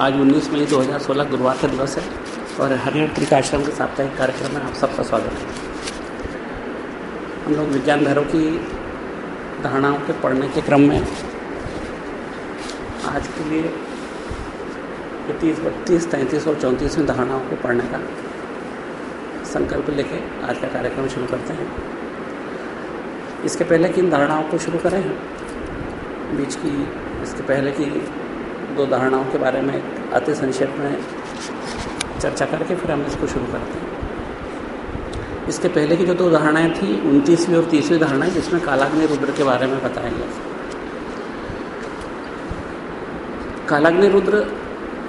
आज 19 मई 2016 गुरुवार का दिवस है और हरिहर त्रिकाश्रम के साप्ताहिक कार्यक्रम में आप सबका स्वागत है। हम लोग विज्ञान भैरव की धारणाओं के पढ़ने के क्रम में आज के लिए इकतीस, बत्तीस, तैंतीस और चौंतीसवीं धारणाओं को पढ़ने का संकल्प लेके आज का कार्यक्रम शुरू करते हैं। इसके पहले किन धारणाओं को शुरू करें? बीच की, इसके पहले की दो धारणाओं के बारे में अति संक्षेप में चर्चा करके फिर हम इसको शुरू करते हैं। इसके पहले की जो दो धारणाएँ थी, उनतीसवीं और तीसवीं धारणाएँ, जिसमें कालाग्नि रुद्र के बारे में बताया गया कालाग्नि रुद्र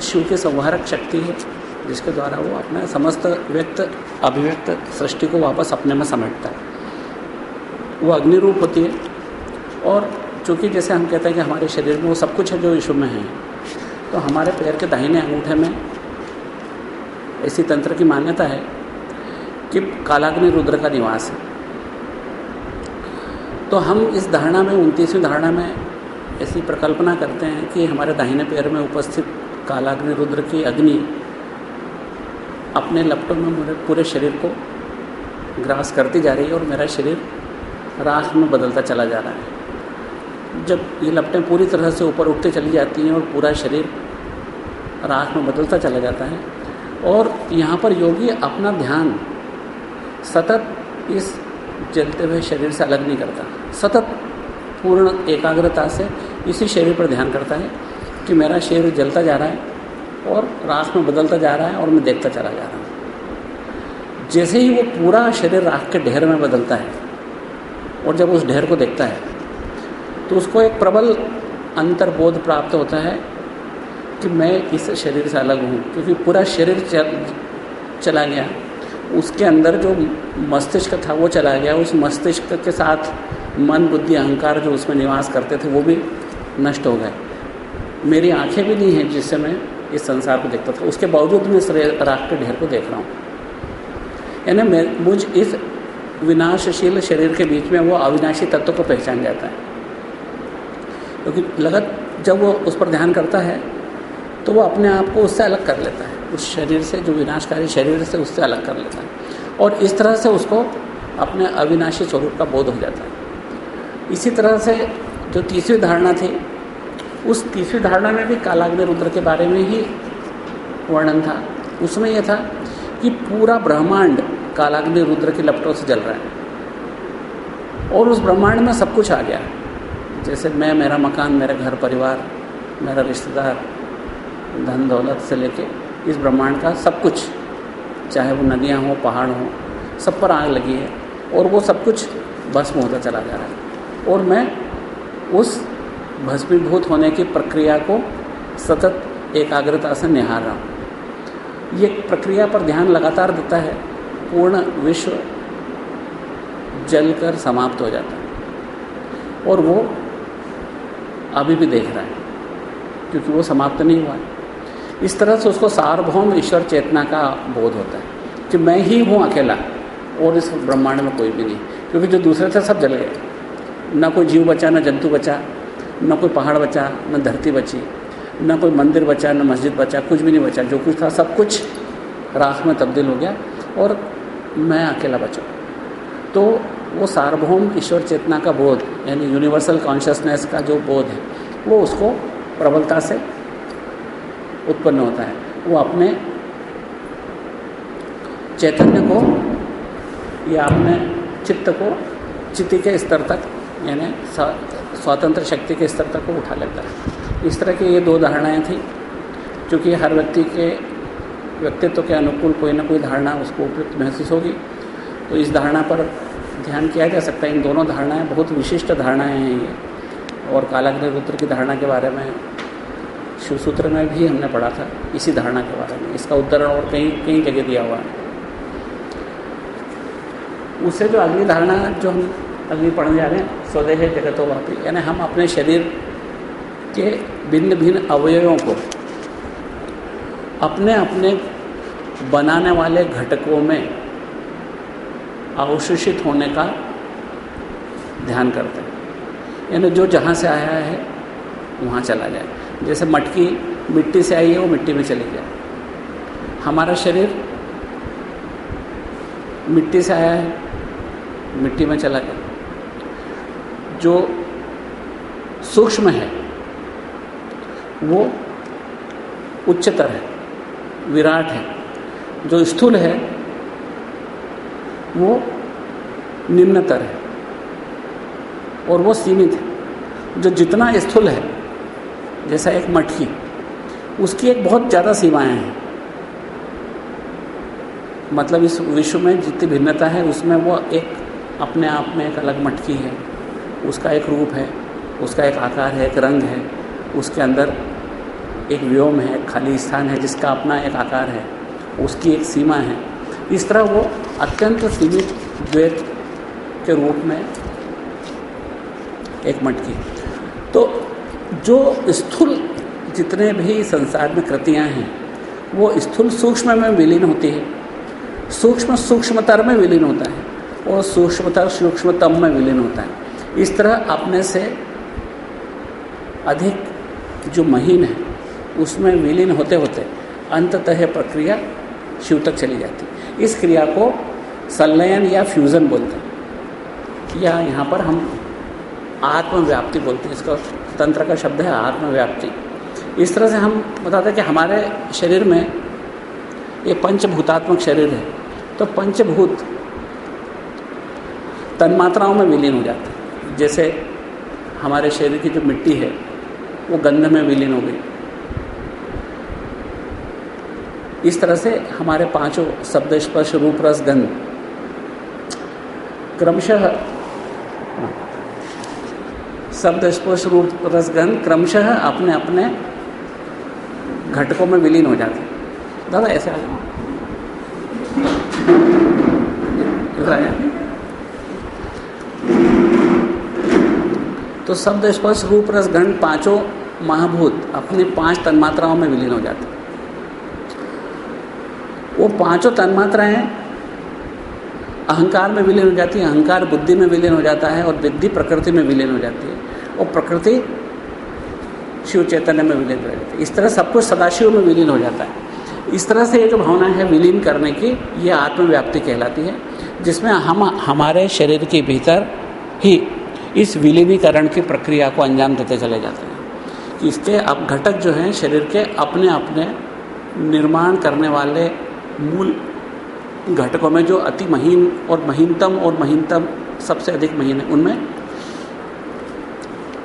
शिव की संहारक शक्ति है, जिसके द्वारा वो अपने समस्त व्यक्त, अभिव्यक्त सृष्टि को वापस अपने में समेटता है। वो अग्नि रूप होती है, और चूँकि जैसे हम कहते हैं कि हमारे शरीर में वो सब कुछ है जो विश्व में है तो हमारे पैर के दाहिने अंगूठे में ऐसी तंत्र की मान्यता है कि कालाग्नि रुद्र का निवास है। तो हम इस धारणा में, उनतीसवीं धारणा में ऐसी प्रकल्पना करते हैं कि हमारे दाहिने पैर में उपस्थित कालाग्नि रुद्र की अग्नि अपने लपटों में मेरे पूरे शरीर को ग्रास करती जा रही है और मेरा शरीर राख में बदलता चला जा रहा है। जब ये लपटें पूरी तरह से ऊपर उठते चली जाती हैं और पूरा शरीर राख में बदलता चला जाता है। और यहाँ पर योगी अपना ध्यान सतत इस जलते हुए शरीर से अलग नहीं करता। सतत, पूर्ण एकाग्रता से इसी शरीर पर ध्यान करता है कि मेरा शरीर जलता जा रहा है और राख में बदलता जा रहा है और मैं देखता चला जा रहा हूँ। जैसे ही वो पूरा शरीर राख के ढेर में बदलता है और जब उस ढेर को देखता है तो उसको एक प्रबल अंतर्बोध प्राप्त होता है कि मैं इस शरीर से अलग हूँ क्योंकि पूरा शरीर चल, चला गया। उसके अंदर जो मस्तिष्क था वो चला गया। उस मस्तिष्क के साथ मन बुद्धि अहंकार जो उसमें निवास करते थे वो भी नष्ट हो गए। मेरी आँखें भी नहीं हैं जिससे मैं इस संसार को देखता था। उसके बावजूद मैं राख के ढेर को देख रहा हूँ। यानी मुझ इस विनाशशील शरीर के बीच में वो अविनाशी तत्व को पहचान जाता है। क्योंकि लगत जब वो उस पर ध्यान करता है तो वो अपने आप को उससे अलग कर लेता है। उस शरीर से, जो विनाशकारी शरीर से, उससे अलग कर लेता है। और इस तरह से उसको अपने अविनाशी स्वरूप का बोध हो जाता है। इसी तरह से जो तीसरी धारणा थी, उस तीसरी धारणा में भी कालाग्नि रुद्र के बारे में ही वर्णन था। उसमें यह था कि पूरा ब्रह्मांड कालाग्नि रुद्र की लपटों से जल रहा है। और उस ब्रह्मांड में सब कुछ आ गया है। जैसे मैं, मेरा मकान, मेरा घर परिवार, मेरा रिश्तेदार, धन दौलत से लेके इस ब्रह्मांड का सब कुछ, चाहे वो नदियाँ हों, पहाड़ हों, सब पर आग लगी है और वो सब कुछ भस्म होता चला जा रहा है। और मैं उस भस्मीभूत होने की प्रक्रिया को सतत एकाग्रता से निहार रहा हूँ। ये प्रक्रिया पर ध्यान लगातार देता है, पूर्ण विश्व जलकर समाप्त हो जाता है। और वो अभी भी देख रहा है, क्योंकि वो समाप्त नहीं हुआ है। इस तरह से उसको सार्वभौम ईश्वर चेतना का बोध होता है कि मैं ही हूँ अकेला और इस ब्रह्मांड में कोई भी नहीं, क्योंकि जो दूसरे थे सब जल गए। न कोई जीव बचा, न जंतु बचा, न कोई पहाड़ बचा, न धरती बची, न कोई मंदिर बचा, न मस्जिद बचा, कुछ भी नहीं बचा। जो कुछ था सब कुछ राख में तब्दील हो गया और मैं अकेला बचा। तो वो सार्वभौम ईश्वर चेतना का बोध, यानी यूनिवर्सल कॉन्शियसनेस का जो बोध है, वो उसको प्रबलता से उत्पन्न होता है। वो अपने चैतन्य को या अपने चित्त को चित्त के स्तर तक, यानी स्वतंत्र शक्ति के स्तर तक को उठा लेता है। इस तरह की ये दो धारणाएँ थी, क्योंकि हर व्यक्ति के व्यक्तित्व के अनुकूल कोई ना कोई धारणा उसको उपयुक्त महसूस होगी। तो इस धारणा पर ध्यान किया जा सकता है। इन दोनों धारणाएँ बहुत विशिष्ट धारणाएँ हैं ये। और कालाग्नि रुद्र की धारणा के बारे में शिवसूत्र में भी हमने पढ़ा था, इसी धारणा के बारे में। इसका उदाहरण और कहीं कहीं जगह दिया हुआ है। उससे जो अगली धारणा जो हम अगली पढ़ने जा रहे हैं, स्वदेह जगतो वापी, यानी हम अपने शरीर के भिन्न भिन्न अवयवों को अपने अपने बनाने वाले घटकों में अवशोषित होने का ध्यान करते हैं। यानी जो जहाँ से आया है, वहाँ चला जाए। जैसे मटकी मिट्टी से आई है, वो मिट्टी में चली जाए। हमारा शरीर मिट्टी से आया है, मिट्टी में चला गया। जो सूक्ष्म है, वो उच्चतर है, विराट है। जो स्थूल है वो निम्नतर है और वो सीमित है। जो जितना स्थूल है, जैसा एक मटकी, उसकी एक बहुत ज़्यादा सीमाएँ हैं। मतलब इस विश्व में जितनी भिन्नता है, उसमें वो एक अपने आप में एक अलग मटकी है। उसका एक रूप है, उसका एक आकार है, एक रंग है, उसके अंदर एक व्योम है खाली स्थान है, जिसका अपना एक आकार है, उसकी एक सीमा है। इस तरह वो अत्यंत सीमित द्वैत के रूप में एक मटकी तो जो स्थूल जितने भी संसार में कृतियाँ हैं, वो स्थूल सूक्ष्म में विलीन होती है। सूक्ष्म सूक्ष्मतर में विलीन होता है और सूक्ष्मतर सूक्ष्मतम में विलीन होता है। इस तरह अपने से अधिक जो महीन है, उसमें विलीन होते होते अंततः प्रक्रिया शिव तक चली जाती। इस क्रिया को संलयन या फ्यूज़न बोलते हैं। या यहाँ पर हम आत्मव्याप्ति बोलते हैं, इसका तंत्र का शब्द है आत्मव्याप्ति। इस तरह से हम बताते हैं कि हमारे शरीर में ये पंचभूतात्मक शरीर है तो पंचभूत तन्मात्राओं में विलीन हो जाते हैं। जैसे हमारे शरीर की जो मिट्टी है, वो गंध में विलीन हो गई। इस तरह से हमारे पाँचों शब्द, स्पर्श, रूप, रस, गंध क्रमशः शब्द स्पर्श रूप रस गंध क्रमशः अपने अपने घटकों में विलीन हो जाते दादा, ऐसे आ जाओ। तो शब्द स्पर्श रूप रस गंध पाँचों महाभूत अपने पाँच तन्मात्राओं में विलीन हो जाते वो पाँचों तन्मात्राएँ अहंकार में विलीन हो जाती है, अहंकार बुद्धि में विलीन हो जाता है और बुद्धि प्रकृति में विलीन हो जाती है। और प्रकृति शिव चैतन्य में विलीन हो जाती है। इस तरह सब कुछ सदाशिव में विलीन हो जाता है। इस तरह से ये जो भावना है विलीन करने की, ये आत्मव्याप्ति कहलाती है, जिसमें हम, हमारे शरीर के भीतर ही इस विलीनीकरण की प्रक्रिया को अंजाम देते चले जाते हैं। कि इसके अब घटक जो हैं, शरीर के अपने अपने निर्माण करने वाले मूल घटकों में जो अति महीन और महीनतम और महीनतम सबसे अधिक महीन है, उनमें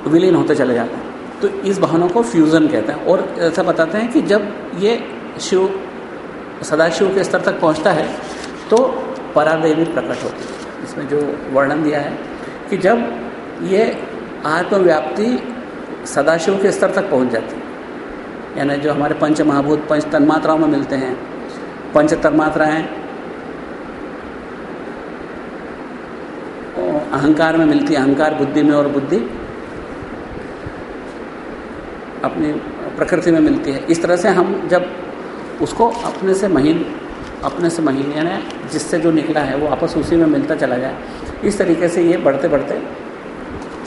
विलीन होते चले जाते हैं। तो इस भावना को फ्यूज़न कहते हैं और ऐसा बताते हैं कि जब ये शिव, सदाशिव के स्तर तक पहुँचता है तो परादेवी प्रकट होती है। इसमें जो वर्णन दिया है कि जब ये आत्मव्याप्ति सदाशिव के स्तर तक पहुँच जाती है, यानी जो हमारे पंच महाभूत पंच तन्मात्राओं में मिलते हैं, पंच तन्मात्राएँ अहंकार में मिलती है, अहंकार बुद्धि में और बुद्धि अपनी प्रकृति में मिलती है। इस तरह से हम जब उसको अपने से महीन, अपने से महीन, यानी जिससे जो निकला है, वो आपस उसी में मिलता चला जाए, इस तरीके से ये बढ़ते बढ़ते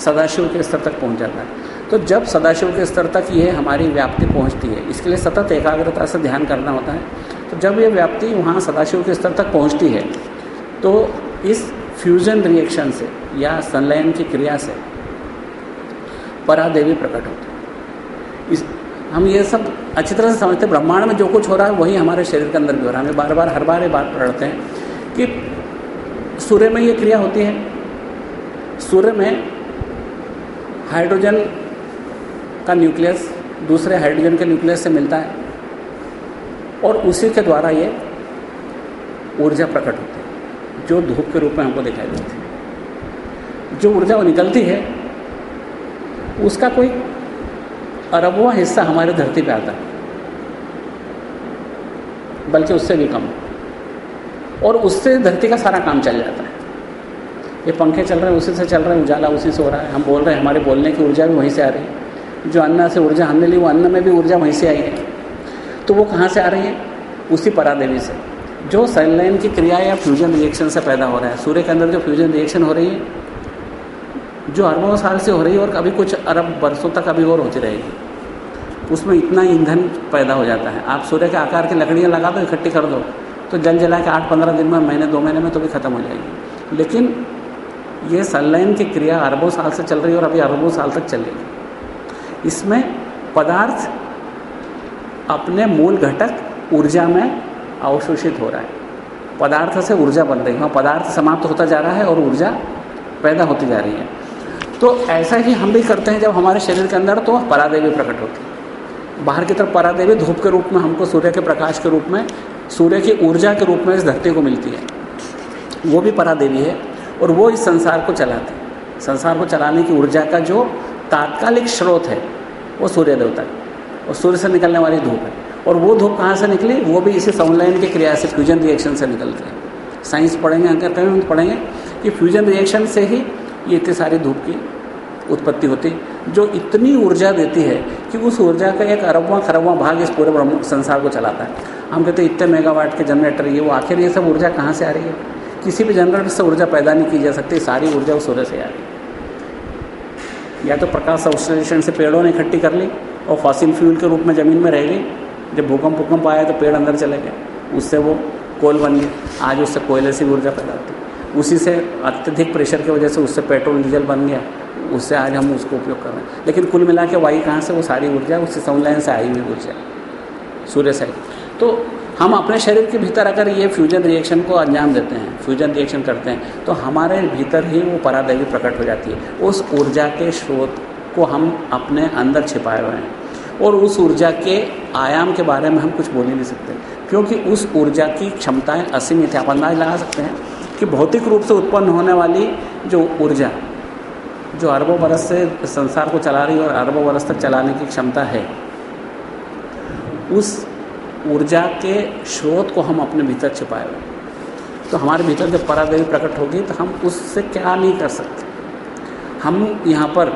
सदाशिव के स्तर तक पहुँच जाता है। तो जब सदाशिव के स्तर तक ये हमारी व्याप्ति पहुँचती है, इसके लिए सतत एकाग्रता से ध्यान करना होता है। तो जब ये व्याप्ति वहाँ सदाशिव के स्तर तक पहुँचती है तो इस फ्यूजन रिएक्शन से या संलयन की क्रिया से परादेवी प्रकट होती इस हम ये सब अच्छी तरह से समझते हैं। ब्रह्मांड में जो कुछ हो रहा है, वही हमारे शरीर के अंदर भी हो रहा है। हमें बार बार हर बार ये बात पढ़ते हैं कि सूर्य में ये क्रिया होती है। सूर्य में हाइड्रोजन का न्यूक्लियस दूसरे हाइड्रोजन के न्यूक्लियस से मिलता है और उसी के द्वारा ये ऊर्जा प्रकट होती है। जो धूप के रूप में हमको दिखाई देती है। जो ऊर्जा वो निकलती है, उसका कोई अरबवा हिस्सा हमारे धरती पे आता है, बल्कि उससे भी कम। और उससे धरती का सारा काम चल जाता है। ये पंखे चल रहे हैं, उसी से चल रहे हैं, उजाला उसी से हो रहा है। हम बोल रहे हैं, हमारे बोलने की ऊर्जा भी वहीं से आ रही है। जो अन्न से ऊर्जा हमने ली, वो अन्न में भी ऊर्जा वहीं से आई है। तो वो कहाँ से आ रही है? उसी परादेवी से। जो सनलाइन की क्रिया या फ्यूजन रिएक्शन से पैदा हो रहा है, सूर्य के अंदर जो फ्यूजन रिएक्शन हो रही है, जो अरबों साल से हो रही है और कभी कुछ अरब बरसों तक अभी और होती रहेगी, उसमें इतना ईंधन पैदा हो जाता है। आप सूर्य के आकार की लकड़ियाँ लगा दो, इकट्ठी कर दो तो जल जला के आठ पंद्रह दिन में, महीने, दो महीने में तो भी ख़त्म हो जाएगी। लेकिन ये सनलाइन की क्रिया अरबों साल से चल रही है और अभी अरबों साल तक चलेगी। इसमें पदार्थ अपने मूल घटक ऊर्जा में अवशोषित हो रहा है। पदार्थ से ऊर्जा बन रही है। वहाँ पदार्थ समाप्त होता जा रहा है और ऊर्जा पैदा होती जा रही है। तो ऐसा ही हम भी करते हैं जब हमारे शरीर के अंदर तो परादेवी प्रकट होती है। बाहर की तरफ़ परादेवी धूप के रूप में, हमको सूर्य के प्रकाश के रूप में, सूर्य की ऊर्जा के रूप में इस धरती को मिलती है। वो भी परादेवी है और वो इस संसार को चलाते हैं। संसार को चलाने की ऊर्जा का जो तात्कालिक स्रोत है, वो सूर्य देवता है। और सूर्य से निकलने वाली धूप है। और वो धूप कहाँ से निकली? वो भी इसी संलयन की क्रिया से फ्यूजन रिएक्शन से निकलती है साइंस पढ़ेंगे अगर कहीं पढ़ेंगे कि फ्यूजन रिएक्शन से ही ये इतनी सारी धूप की उत्पत्ति होती। जो इतनी ऊर्जा देती है कि उस ऊर्जा का एक अरबवां खरबवां भाग इस पूरे संसार को चलाता है। हम कहते हैं, इतने मेगावाट के जनरेटर ये वो आखिर ये सब ऊर्जा कहाँ से आ रही है? किसी भी जनरेटर से ऊर्जा पैदा नहीं की जा सकती, सारी ऊर्जा उस सूर्य से आ रही है। या तो प्रकाश संश्लेषण से पेड़ों ने इकट्ठी कर ली और फॉसिल फ्यूल के रूप में ज़मीन में रह गई। जब भूकंप भूकंप आया तो पेड़ अंदर चले गए। उससे वो कोल बन गए आज उससे कोयले से ऊर्जा पैदा होती उसी से अत्यधिक प्रेशर की वजह से उससे पेट्रोल, डीजल बन गया। उससे आज हम उसको उपयोग कर रहे हैं। लेकिन कुल मिला के वायु कहाँ से? वो सारी ऊर्जा उससे संलयन से आई हुई ऊर्जा। सूर्य से तो हम अपने शरीर के भीतर अगर ये फ्यूजन रिएक्शन को अंजाम देते हैं फ्यूजन रिएक्शन करते हैं तो हमारे भीतर ही वो परादैवी प्रकट हो जाती है। उस ऊर्जा के स्रोत को हम अपने अंदर छिपाए हुए हैं। और उस ऊर्जा के आयाम के बारे में हम कुछ बोल ही नहीं सकते। क्योंकि उस ऊर्जा की क्षमताएँ असीमित है, आप अंदाज लगा सकते हैं कि भौतिक रूप से उत्पन्न होने वाली जो ऊर्जा, जो अरबों बरस से संसार को चला रही और अरबों बरस तक चलाने की क्षमता है, उस ऊर्जा के स्रोत को हम अपने भीतर छिपाए हुए तो हमारे भीतर जब परादेवी प्रकट होगी तो हम उससे क्या नहीं कर सकते? हम यहाँ पर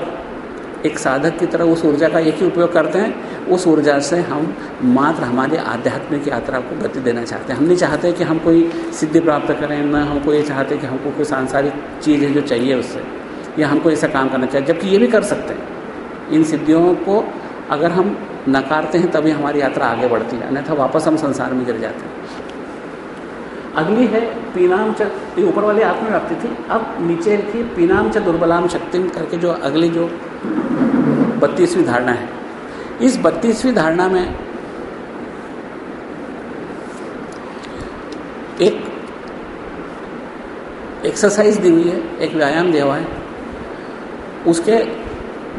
एक साधक की तरह उस ऊर्जा का एक ही उपयोग करते हैं, उस ऊर्जा से हम मात्र हमारी आध्यात्मिक यात्रा को गति देना चाहते हैं। हम नहीं चाहते कि हम कोई सिद्धि प्राप्त करें, न हमको ये चाहते कि हमको कोई सांसारिक चीज़ है जो चाहिए उससे, या हमको ऐसा काम करना चाहिए, जबकि ये भी कर सकते हैं। इन सिद्धियों को अगर हम नकारते हैं, तभी हमारी यात्रा आगे बढ़ती है, अन्यथा वापस हम संसार में गिर जाते हैं। अगली है पीनाम च ऊपर वाली आत्मव्याप्ति थी। अब नीचे थी पीनाम च दुर्बलाम शक्ति करके जो अगली जो बत्तीसवीं धारणा है। इस बत्तीसवीं धारणा में एक एक्सरसाइज दी हुई है एक व्यायाम दिया हुआ है। उसके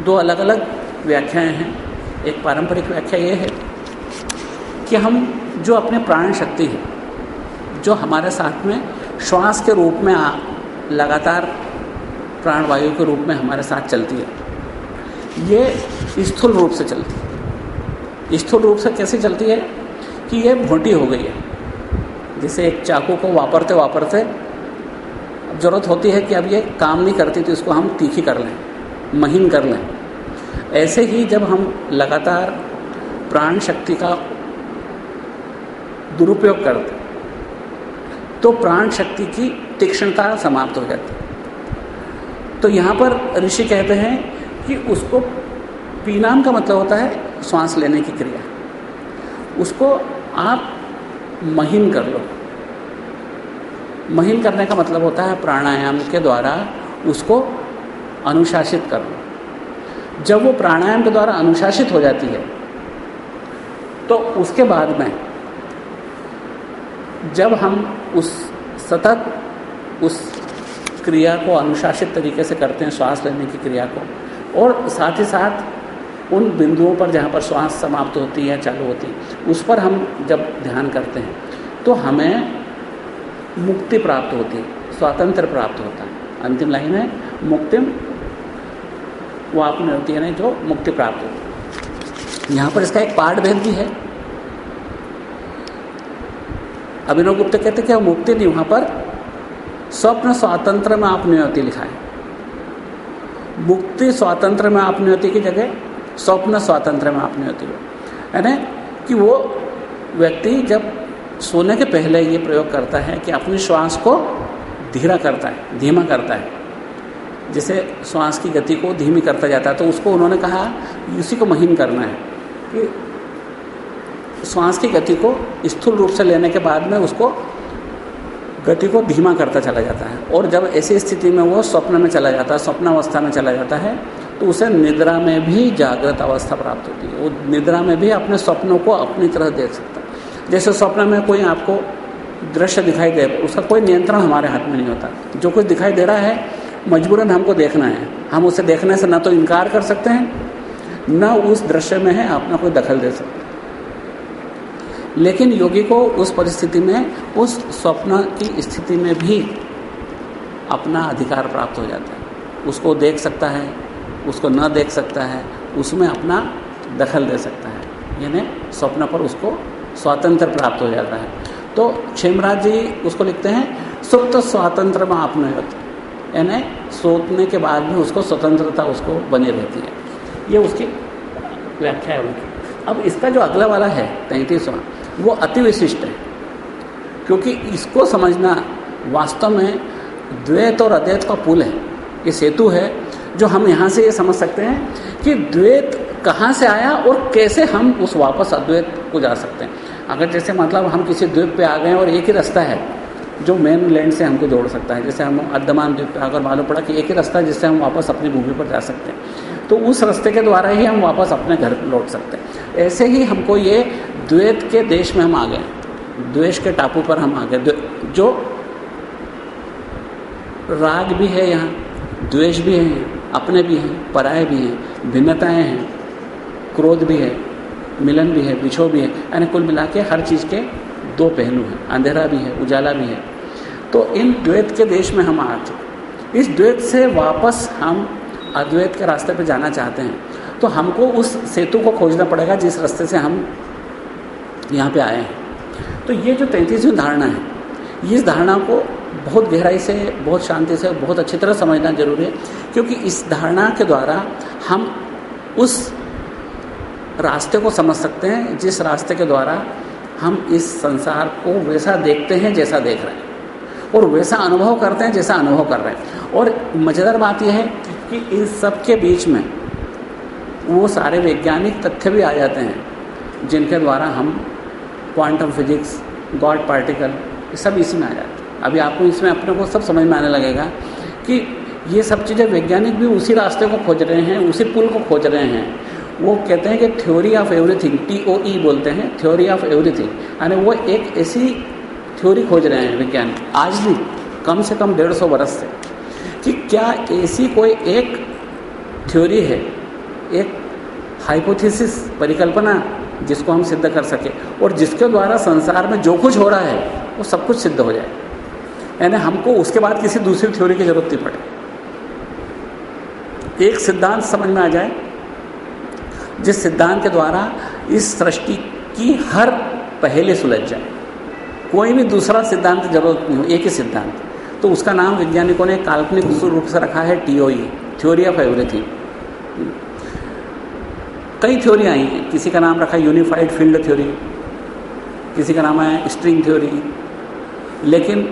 दो अलग अलग व्याख्याएँ हैं। एक पारंपरिक व्याख्या ये है कि हम जो अपने प्राण शक्ति है जो हमारे साथ में श्वास के रूप में आ, लगातार प्राणवायु के रूप में हमारे साथ चलती है ये स्थूल रूप से चलती है। स्थूल रूप से कैसे चलती है कि ये भोटी हो गई है। जैसे एक चाकू को वापरते वापरते ज़रूरत होती है कि अब ये काम नहीं करती तो इसको हम तीखी कर लें, महीन कर लें। ऐसे ही जब हम लगातार प्राण शक्ति का दुरुपयोग करते तो प्राण शक्ति की तीक्ष्णता समाप्त हो जाती तो यहाँ पर ऋषि कहते हैं कि उसको पीनाम का मतलब होता है श्वास लेने की क्रिया। उसको आप महीन कर लो। महीन करने का मतलब होता है प्राणायाम के द्वारा उसको अनुशासित कर लो। जब वो प्राणायाम के द्वारा अनुशासित हो जाती है तो उसके बाद में जब हम उस सतत उस क्रिया को अनुशासित तरीके से करते हैं, श्वास लेने की क्रिया को और साथ ही साथ उन बिंदुओं पर जहाँ पर श्वास समाप्त होती है, चालू होती है, उस पर हम जब ध्यान करते हैं तो हमें मुक्ति प्राप्त होती है, स्वातंत्र प्राप्त होता है। अंतिम लाइन है, मुक्तिम, वो आपने होती है जो मुक्ति प्राप्त होती है। यहाँ पर इसका एक पाठ भेद भी है। अभिनव गुप्त कहते हैं क्या मुक्ति नहीं, वहाँ पर स्वप्न, स्वातंत्र में आप नियति लिखा है। मुक्ति स्वातंत्र में आप होती की जगह? स्वप्न स्वातंत्र में आप होती है। यानी कि वो व्यक्ति जब सोने के पहले ये प्रयोग करता है कि अपनी श्वास को धीरा करता है, धीमा करता है। जैसे श्वास की गति को धीमी करता जाता है तो उसको उन्होंने कहा, उसी को महीन करना है। कि श्वास की गति को स्थूल रूप से लेने के बाद में उसको गति को धीमा करता चला जाता है। और जब ऐसी स्थिति में वो स्वप्न में चला जाता है, स्वप्नावस्था में चला जाता है तो उसे निद्रा में भी जागृत अवस्था प्राप्त होती है। वो निद्रा में भी अपने स्वप्नों को अपनी तरह देख सकता है। जैसे स्वप्न में कोई आपको दृश्य दिखाई दे, उसका कोई नियंत्रण हमारे हाथ में नहीं होता। जो कुछ दिखाई दे रहा है, मजबूरन हमको देखना है। हम उसे देखने से ना तो इनकार कर सकते हैं, न उस दृश्य में है अपना कोई दखल दे सकते लेकिन योगी को उस परिस्थिति में, उस स्वप्न की स्थिति में भी अपना अधिकार प्राप्त हो जाता है। उसको देख सकता है, उसको न देख सकता है, उसमें अपना दखल दे सकता है। यानी स्वप्न पर उसको स्वातंत्र प्राप्त हो जाता है। तो क्षेमराज जी उसको लिखते हैं, सुप्त स्वातंत्र में आपने यानी सोचने के बाद भी उसको स्वतंत्रता उसको बनी रहती है। ये उसकी व्याख्या है उनकी। अब इसका जो अगला वाला है, तैंतीसवां वो अति विशिष्ट है। क्योंकि इसको समझना वास्तव में द्वैत और अद्वैत का पुल है। ये सेतु है, जो हम यहाँ से ये समझ सकते हैं कि द्वैत कहाँ से आया और कैसे हम उस वापस अद्वैत को जा सकते हैं। अगर जैसे मतलब हम किसी द्वीप पे आ गए और एक ही रास्ता है, जो मेन लैंड से हमको जोड़ सकता है। जैसे हम अंडमान द्वीप पे, अगर मालूम पड़ा कि एक ही रास्ता है जिससे हम वापस अपनी भूमि पर जा सकते हैं तो उस रास्ते के द्वारा ही हम वापस अपने घर लौट सकते हैं। ऐसे ही हमको ये द्वैत के देश में हम आ गए, द्वेष के टापू पर हम आ गए। जो राग भी है यहाँ, द्वेष भी है, अपने भी हैं, पराये भी हैं, भिन्नताएँ हैं, क्रोध भी है, मिलन भी है, बिछो भी है, यानी कुल मिला के हर चीज़ के दो पहलू हैं, अंधेरा भी है, उजाला भी है। तो इन द्वैत के देश में हम आ चुके इस द्वैत से वापस हम अद्वैत के रास्ते पर जाना चाहते हैं। तो हमको उस सेतु को खोजना पड़ेगा जिस रास्ते से हम यहाँ पे आए हैं। तो ये जो तैंतीसवीं धारणा है इस धारणा को बहुत गहराई से, बहुत शांति से, बहुत अच्छी तरह समझना ज़रूरी है, क्योंकि इस धारणा के द्वारा हम उस रास्ते को समझ सकते हैं, जिस रास्ते के द्वारा हम इस संसार को वैसा देखते हैं जैसा देख रहे हैं, और वैसा अनुभव करते हैं जैसा अनुभव कर रहे हैं। और मज़ेदार बात यह है कि इन सब के बीच में वो सारे वैज्ञानिक तथ्य भी आ जाते हैं, जिनके द्वारा हम क्वांटम फिजिक्स गॉड पार्टिकल ये सब इसी में आ जाते हैं। अभी आपको इसमें अपने को सब समझ में आने लगेगा कि ये सब चीज़ें वैज्ञानिक भी उसी रास्ते को खोज रहे हैं, उसी पुल को खोज रहे हैं। वो कहते हैं कि theory of everything T O E बोलते हैं थ्योरी ऑफ़ एवरीथिंग यानी वो एक ऐसी थ्योरी खोज रहे हैं विज्ञान आज भी, कम से कम डेढ़ सौ बरस से, कि क्या ऐसी कोई एक थ्योरी है, एक हाइपोथेसिस परिकल्पना जिसको हम सिद्ध कर सके और जिसके द्वारा संसार में जो कुछ हो रहा है, वो सब कुछ सिद्ध हो जाए। यानी हमको उसके बाद किसी दूसरी थ्योरी की ज़रूरत नहीं पड़े। एक सिद्धांत समझ में आ जाए, जिस सिद्धांत के द्वारा इस सृष्टि की हर पहले सुलझ जाए। कोई भी दूसरा सिद्धांत ज़रूरत नहीं हो, एक ही सिद्धांत। तो उसका नाम वैज्ञानिकों ने काल्पनिक रूप से रखा है, टीओई थ्योरी ऑफ़ एवरीथिंग कई थ्योरी आई हैं। किसी का नाम रखा है यूनिफाइड फ़ील्ड थ्योरी, किसी का नाम है स्ट्रिंग थ्योरी। लेकिन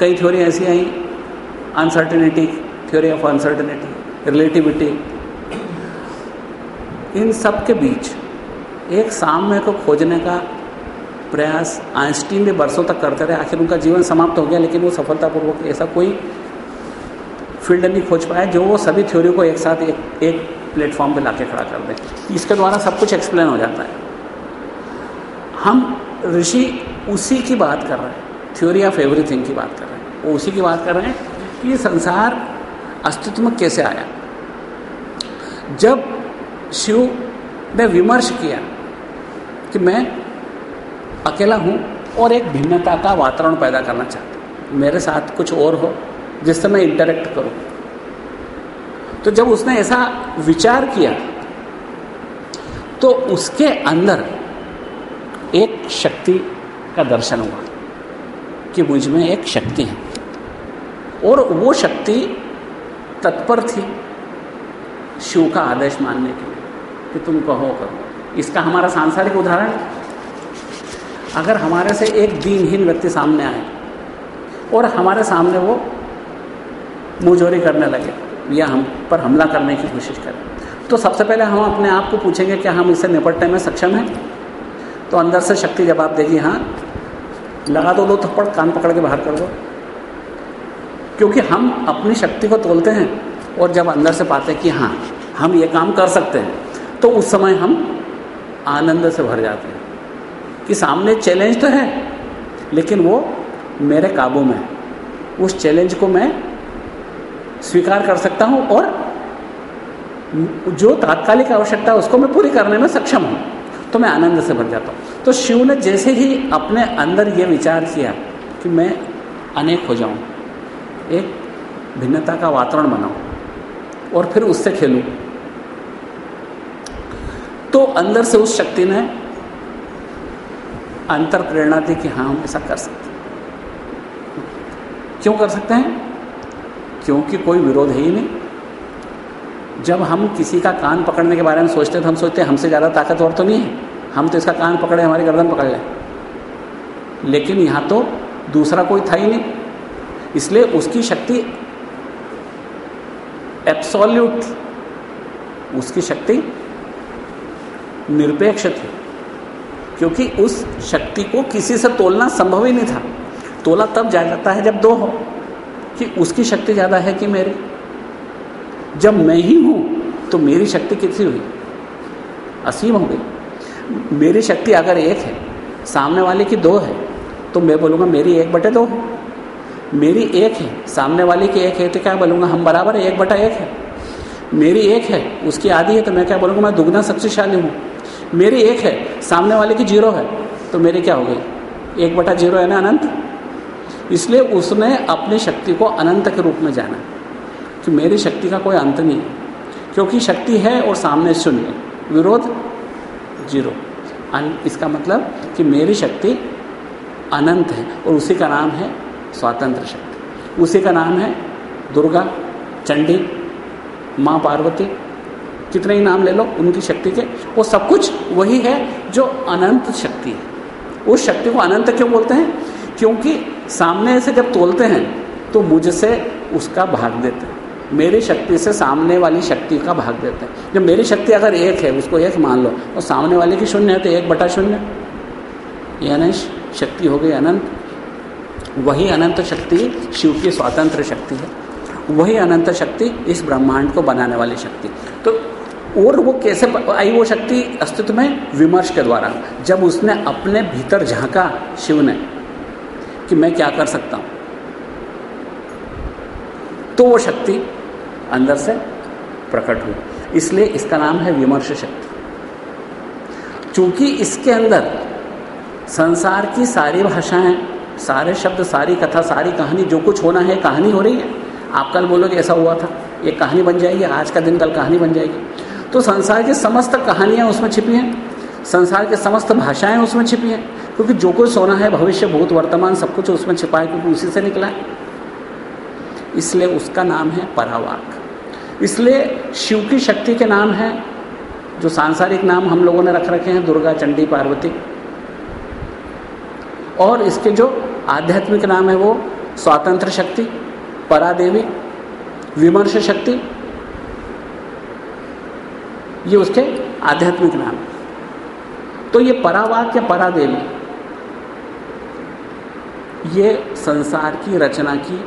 कई थ्योरी ऐसी आई uncertainty theory of uncertainty relativity इन सब के बीच एक साम्य को खोजने का प्रयास आइंस्टीन भी बरसों तक करते रहे। आखिर उनका जीवन समाप्त हो गया, लेकिन वो सफलतापूर्वक ऐसा कोई फ़ील्ड नहीं खोज पाया जो वो सभी थ्योरी को एक साथ एक एक प्लेटफॉर्म पे लाके खड़ा कर दें। इसके द्वारा सब कुछ एक्सप्लेन हो जाता है। हम ऋषि उसी की बात कर रहे हैं थ्योरी ऑफ़ एवरीथिंग की बात कर रहे हैं। वो उसी की बात कर रहे हैं कि ये संसार अस्तित्व में कैसे आया। जब शिव ने विमर्श किया कि मैं अकेला हूँ और एक भिन्नता का वातावरण पैदा करना चाहता हूँ, मेरे साथ कुछ और हो, जिससे मैं इंटरेक्ट करूँ। तो जब उसने ऐसा विचार किया तो उसके अंदर एक शक्ति का दर्शन हुआ कि मुझमें एक शक्ति है। और वो शक्ति तत्पर थी शिव का आदेश मानने के लिए कि तुम कहो करो। इसका हमारा सांसारिक उदाहरण अगर हमारे से एक दीनहीन व्यक्ति सामने आए और हमारे सामने वो मुँहजोरी करने लगे या हम पर हमला करने की कोशिश करें। तो सबसे पहले हम अपने आप को पूछेंगे, क्या हम इसे निपटने में सक्षम हैं? तो अंदर से शक्ति जवाब देगी हाँ लगा दो दो थप्पड़, कान पकड़ के बाहर कर दो। क्योंकि हम अपनी शक्ति को तोलते हैं और जब अंदर से पाते हैं कि हाँ हम ये काम कर सकते हैं तो उस समय हम आनंद से भर जाते हैं कि सामने चैलेंज तो है, लेकिन वो मेरे काबू में उस चैलेंज को मैं स्वीकार कर सकता हूँ और जो तात्कालिक आवश्यकता है उसको मैं पूरी करने में सक्षम हूँ तो मैं आनंद से भर जाता हूँ। तो शिव ने जैसे ही अपने अंदर ये विचार किया कि मैं अनेक हो जाऊँ, एक भिन्नता का वातावरण बनाऊँ और फिर उससे खेलूँ तो अंदर से उस शक्ति ने अंतर प्रेरणा दी कि हाँ हम ऐसा कर सकते हैं। क्यों कर सकते हैं? क्योंकि कोई विरोध है ही नहीं। जब हम किसी का कान पकड़ने के बारे में सोचते हैं तो हम सोचते हैं, हमसे ज़्यादा ताकतवर तो नहीं है। हम तो इसका कान पकड़े, हमारी गर्दन पकड़ लें। लेकिन यहाँ तो दूसरा कोई था ही नहीं। इसलिए उसकी शक्ति एब्सोल्यूट उसकी शक्ति निरपेक्ष थी। क्योंकि उस शक्ति को किसी से तोलना संभव ही नहीं था। तोला तब जाता है जब दो हो। कि उसकी शक्ति ज़्यादा है कि मेरी? जब मैं ही हूँ तो मेरी शक्ति कितनी हुई? असीम हो गई। मेरी शक्ति अगर एक है, सामने वाले की दो है तो मैं बोलूँगा, मेरी एक बटे दो है। मेरी एक है, सामने वाले की एक है तो क्या बोलूँगा, हम बराबर है एक बटा एक है। मेरी एक है, उसकी आधी है तो मैं क्या बोलूँगा, मैं दुगना शक्तिशाली हूँ। मेरी एक है, सामने वाले की ज़ीरो है तो मेरी क्या हो गई? एक बटा ज़ीरो है ना अनंत? इसलिए उसने अपनी शक्ति को अनंत के रूप में जाना। कि मेरी शक्ति का कोई अंत नहीं है। क्योंकि शक्ति है और सामने शून्य विरोध ज़ीरो। इसका मतलब कि मेरी शक्ति अनंत है और उसी का नाम है स्वातंत्र शक्ति। उसी का नाम है दुर्गा, चंडी, माँ पार्वती। कितने ही नाम ले लो उनकी शक्ति के। वो सब कुछ वही है जो अनंत शक्ति है। उस शक्ति को अनंत क्यों बोलते हैं? क्योंकि सामने से जब तोलते हैं तो मुझसे उसका भाग देते हैं। मेरी शक्ति से सामने वाली शक्ति का भाग देते हैं। जब मेरी शक्ति अगर एक है, उसको एक मान लो और सामने वाले की शून्य है तो एक बटा शून्य। यानी शक्ति हो गई अनंत। वही अनंत शक्ति शिव की स्वतंत्र शक्ति है। वही अनंत शक्ति इस ब्रह्मांड को बनाने वाली शक्ति। तो और वो कैसे आई वो शक्ति अस्तित्व में? विमर्श के द्वारा। जब उसने अपने भीतर झांका शिव ने कि मैं क्या कर सकता हूँ? तो वो शक्ति अंदर से प्रकट हुई। इसलिए इसका नाम है विमर्श शक्ति। चूँकि इसके अंदर संसार की सारी भाषाएँ, सारे शब्द, सारी कथा, सारी कहानी, जो कुछ होना है, कहानी हो रही है। आप कल बोलोगे, ऐसा हुआ था, ये कहानी बन जाएगी, आज का दिन कल कहानी बन जाएगी। तो संसार की समस्त कहानियाँ उसमें छिपी हैं, संसार के समस्त भाषाएँ उसमें छिपी हैं। क्योंकि जो कुछ सोना है, भविष्य भूत, वर्तमान सब कुछ उसमें छिपा है क्योंकि उसी से निकला है। इसलिए उसका नाम है परावाक। इसलिए शिव की शक्ति के नाम है, जो सांसारिक नाम हम लोगों ने रख रखे हैं, दुर्गा, चंडी, पार्वती। और इसके जो आध्यात्मिक नाम है वो स्वातंत्र शक्ति, परादेवी, विमर्श शक्ति, ये उसके आध्यात्मिक नाम तो ये परावाक या परादेवी ये संसार की रचना की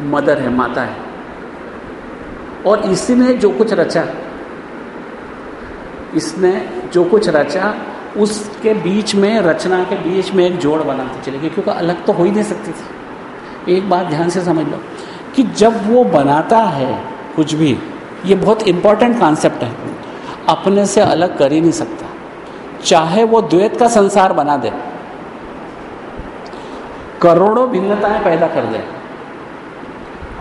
मदर है, माता है। और इसी ने जो कुछ रचा, इसने जो कुछ रचा, उसके बीच में, रचना के बीच में एक जोड़ बनाती चलेगी क्योंकि अलग तो हो ही नहीं सकती थी। एक बात ध्यान से समझ लो कि जब वो बनाता है कुछ भी, ये बहुत इंपॉर्टेंट कॉन्सेप्ट है। अपने से अलग कर ही नहीं सकता। चाहे वो द्वैत का संसार बना दे करोड़ों भिन्नताएँ पैदा कर दे।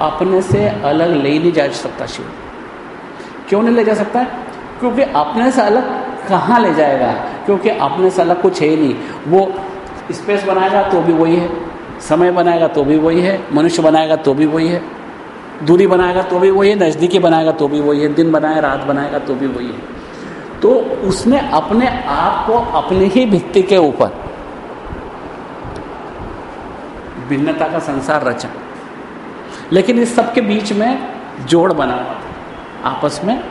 अपने से अलग ले नहीं जा सकता शिव। क्यों नहीं ले जा सकता? है क्योंकि अपने से अलग कहाँ ले जाएगा? क्योंकि अपने से अलग कुछ है ही नहीं। वो स्पेस बनाएगा तो भी वही है। समय बनाएगा तो भी वही है। मनुष्य बनाएगा तो भी वही है। दूरी बनाएगा तो भी वही है। नज़दीकी बनाएगा तो भी वही है। दिन बनाए, रात बनाएगा तो भी वही है। तो उसने अपने आप को अपने ही भित्ति के ऊपर भिन्नता का संसार रचा। लेकिन इस सब के बीच में जोड़ बना हुआ था। आपस में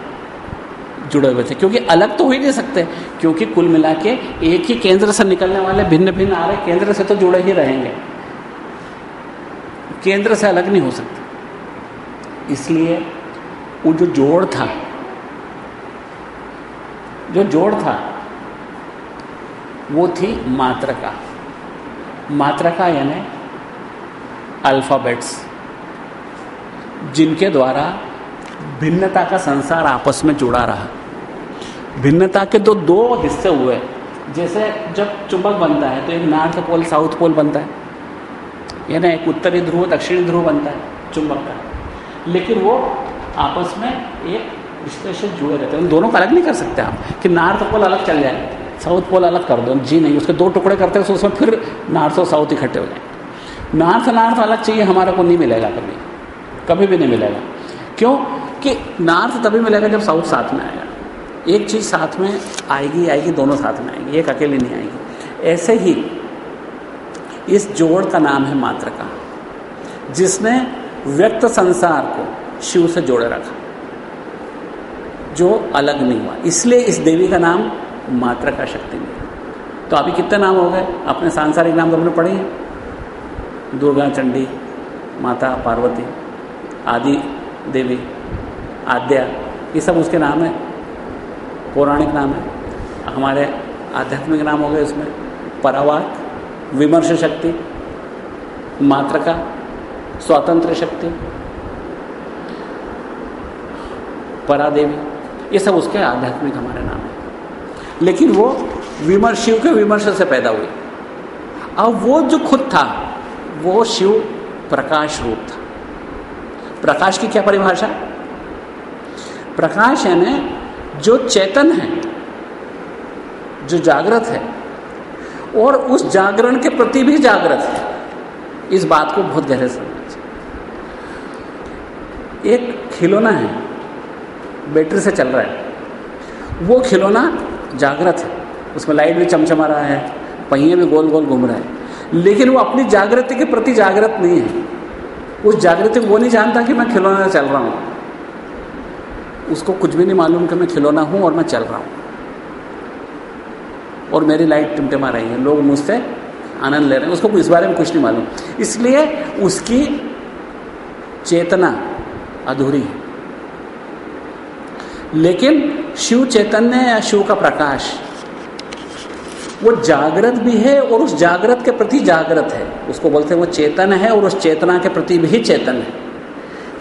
जुड़े हुए थे। क्योंकि अलग तो हो ही नहीं सकते, क्योंकि कुल मिला के एक ही केंद्र से निकलने वाले भिन्न भिन्न आ रहे केंद्र से तो जुड़े ही रहेंगे। केंद्र से अलग नहीं हो सकते। इसलिए वो जो जोड़ था, जो जोड़ था, वो थी मात्रका मात्रका यानी अल्फ़ाबेट्स जिनके द्वारा भिन्नता का संसार आपस में जुड़ा रहा। भिन्नता के तो दो हिस्से हुए। जैसे जब चुंबक बनता है तो एक नॉर्थ पोल, साउथ पोल बनता है। यानी एक उत्तरी ध्रुव, दक्षिणी ध्रुव बनता है चुंबक का। लेकिन वो आपस में एक रिश्ते से जुड़े रहते हैं। उन दोनों को अलग नहीं कर सकते आप। कि नॉर्थ पोल अलग चल जाए, साउथ पोल अलग कर दो, जी नहीं, उसके दो टुकड़े करते हैं तो उसमें फिर नॉर्थ और साउथ इकट्ठे हो जाए नॉर्थ नॉर्थ अलग चाहिए, हमारे को नहीं मिलेगा कभी। कभी भी नहीं मिलेगा। क्यों? कि नॉर्थ तभी मिलेगा जब साउथ साथ में आएगा। एक चीज़ साथ में आएगी आएगी, दोनों साथ में आएगी। एक अकेली नहीं आएगी। ऐसे ही इस जोड़ का नाम है मात्र का, जिसने व्यक्त संसार को शिव से जोड़े रखा, जो अलग नहीं हुआ। इसलिए इस देवी का नाम मात्र का शक्ति मिला तो अभी कितने नाम हो गए? अपने सांसारिक नाम तो हमने पढ़े हैं। दुर्गा चंडी, माता पार्वती, आदि देवी, आद्या, ये सब उसके नाम है। पौराणिक नाम है। हमारे आध्यात्मिक नाम हो गए उसमें। परावाक विमर्श शक्ति मात्रका स्वतंत्र शक्ति, परादेवी, ये सब उसके आध्यात्मिक हमारे नाम है। लेकिन वो विमर्श शिव के विमर्श से पैदा हुई। अब वो जो खुद था वो शिव प्रकाश रूप था। प्रकाश की क्या परिभाषा? प्रकाश यानी जो चेतन है, जो जागृत है, और उस जागरण के प्रति भी जागृत है। इस बात को बहुत गहरे चाहिए। एक खिलौना है, बैटरी से चल रहा है। वो खिलौना जागृत है। उसमें लाइट भी चमचमा रहा है, पहिए भी गोल गोल घूम रहा है। लेकिन वो अपनी जागृति के प्रति जागृत नहीं है। उस जागृति वो नहीं जानता कि मैं खिलौना चल रहा हूँ। उसको कुछ भी नहीं मालूम कि मैं खिलौना हूँ और मैं चल रहा हूँ। और मेरी लाइट टिमटिमा रही है। लोग मुझसे आनंद ले रहे हैं। उसको इस बारे में कुछ नहीं मालूम। इसलिए उसकी चेतना अधूरी है। लेकिन शिव चैतन्य या शिव का प्रकाश वो जागृत भी है और उस जागृत के प्रति जागृत है। उसको बोलते हैं वो चेतन है और उस चेतना के प्रति भी चेतन है।